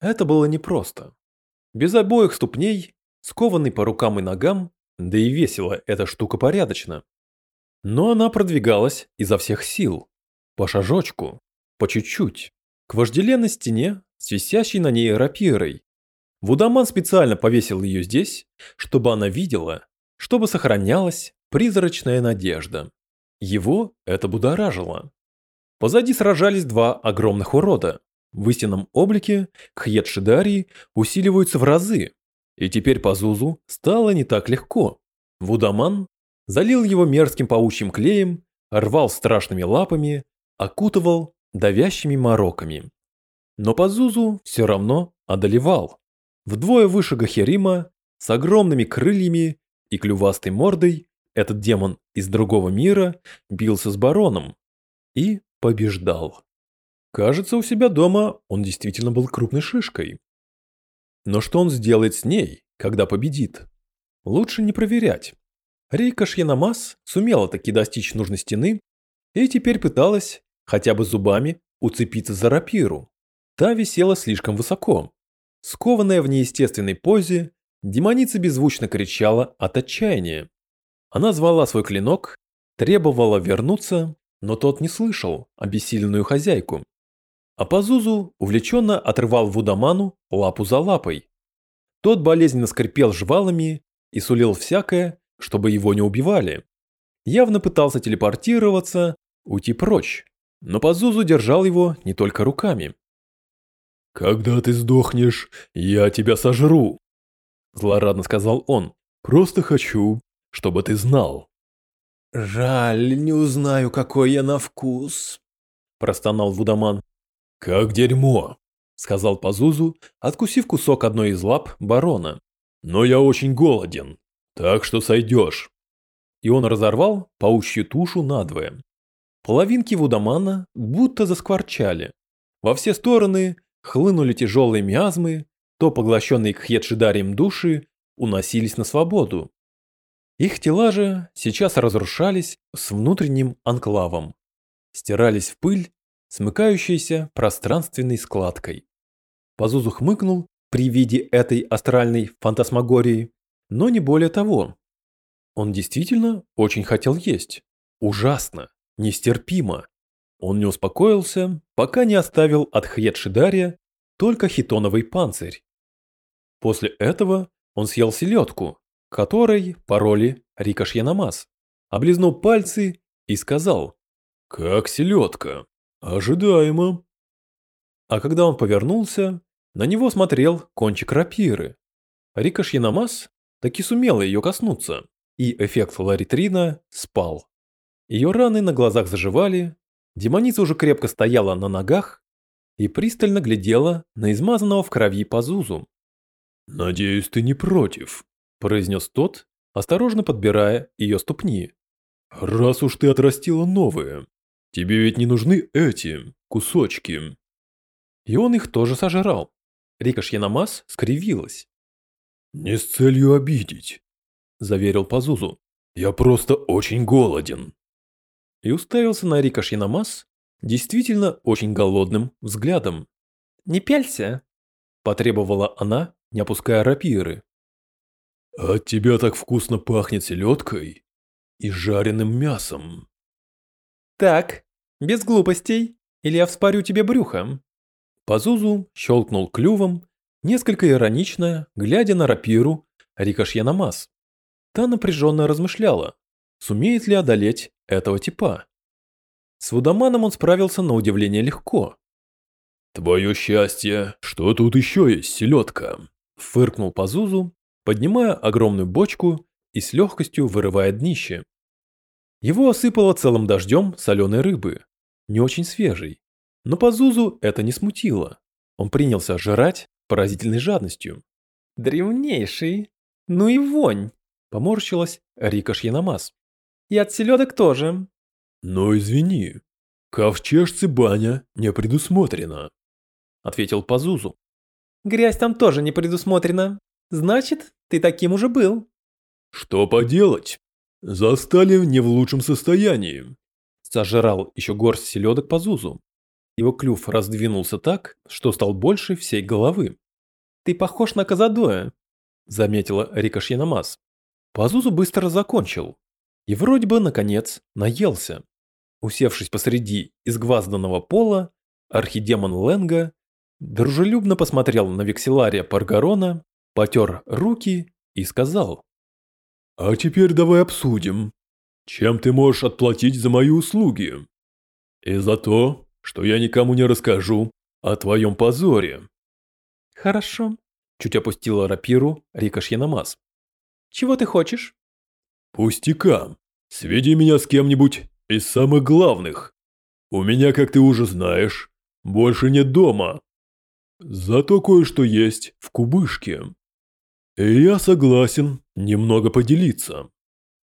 Это было непросто. Без обоих ступней, скованный по рукам и ногам, да и весила эта штука порядочно. Но она продвигалась изо всех сил, по шажочку, по чуть-чуть, к вожделенной стене с на ней рапирой. Вудаман специально повесил ее здесь, чтобы она видела, чтобы сохранялась призрачная надежда. Его это будоражило. Позади сражались два огромных урода. В истинном облике Кхьет Шидарии усиливаются в разы, и теперь по Зузу стало не так легко. Вудаман залил его мерзким паучьим клеем, рвал страшными лапами, окутывал давящими мороками. Но Пазузу все равно одолевал. Вдвое выше Гахерима, с огромными крыльями и клювастой мордой, этот демон из другого мира бился с бароном и побеждал. Кажется, у себя дома он действительно был крупной шишкой. Но что он сделает с ней, когда победит? Лучше не проверять. Рейка Шьянамас сумела таки достичь нужной стены и теперь пыталась, хотя бы зубами, уцепиться за рапиру. Та висела слишком высоко. Скованная в неестественной позе, демоница беззвучно кричала от отчаяния. Она звала свой клинок, требовала вернуться, но тот не слышал обессиленную хозяйку. А Пазузу увлеченно отрывал Вудаману лапу за лапой. Тот болезненно скрипел жвалами и сулил всякое, чтобы его не убивали. Явно пытался телепортироваться, уйти прочь, но Пазузу держал его не только руками. «Когда ты сдохнешь, я тебя сожру», – злорадно сказал он. «Просто хочу, чтобы ты знал». «Жаль, не узнаю, какой я на вкус», – простонал Вудаман. «Как дерьмо», – сказал Пазузу, откусив кусок одной из лап барона. «Но я очень голоден, так что сойдешь». И он разорвал паучью тушу надвое. Половинки Вудамана будто заскворчали. Во все стороны хлынули тяжелые миазмы, то поглощенные кхьедшидарием души уносились на свободу. Их тела же сейчас разрушались с внутренним анклавом, стирались в пыль, смыкающейся пространственной складкой. Пазузу хмыкнул при виде этой астральной фантасмагории, но не более того. Он действительно очень хотел есть. Ужасно, нестерпимо. Он не успокоился, пока не оставил от Хьедшидария только хитоновый панцирь. После этого он съел селедку, которой пароли Рикаш Янамас, облизнул пальцы и сказал «Как селедка? Ожидаемо». А когда он повернулся, на него смотрел кончик рапиры. Рикаш Янамас таки сумела ее коснуться, и эффект ларитрина спал. Ее раны на глазах заживали, демоница уже крепко стояла на ногах и пристально глядела на измазанного в крови Пазузу. «Надеюсь, ты не против», – произнес тот, осторожно подбирая ее ступни. «Раз уж ты отрастила новые, тебе ведь не нужны эти кусочки». И он их тоже сожрал. Рика Шьянамас скривилась. «Не с целью обидеть», – заверил Пазузу. «Я просто очень голоден». И уставился на Рика Шьянамас действительно очень голодным взглядом. «Не пялься!» – потребовала она, не опуская рапиры. «От тебя так вкусно пахнет селедкой и жареным мясом». «Так, без глупостей, или я вспорю тебе брюхо». Пазузу щелкнул клювом, несколько иронично, глядя на рапиру Рикошьянамас. Та напряженно размышляла, сумеет ли одолеть этого типа. С Вудаманом он справился на удивление легко. «Твое счастье, что тут еще есть селедка?» Фыркнул Пазузу, поднимая огромную бочку и с легкостью вырывая днище. Его осыпало целым дождем соленой рыбы, не очень свежей. Но Пазузу это не смутило. Он принялся жрать поразительной жадностью. «Древнейший! Ну и вонь!» – поморщилась Рика Шьянамас. «И от селедок тоже!» «Но извини, ковчежцы баня не предусмотрена», – ответил Пазузу. «Грязь там тоже не предусмотрена. Значит, ты таким уже был». «Что поделать? Застали не в лучшем состоянии». Сожрал еще горсть селедок Пазузу. Его клюв раздвинулся так, что стал больше всей головы. «Ты похож на Казадоя», — заметила Рика Шьянамас. Пазузу быстро закончил. И вроде бы, наконец, наелся. Усевшись посреди изгвазданного пола, архидемон Ленга дружелюбно посмотрел на векселария Паргарона, потер руки и сказал. «А теперь давай обсудим, чем ты можешь отплатить за мои услуги? И за то, что я никому не расскажу о твоем позоре». «Хорошо», – чуть опустила рапиру Рика Шьянамас. «Чего ты хочешь?» «Пустяка. Сведи меня с кем-нибудь из самых главных. У меня, как ты уже знаешь, больше нет дома. Зато кое-что есть в кубышке. Я согласен немного поделиться».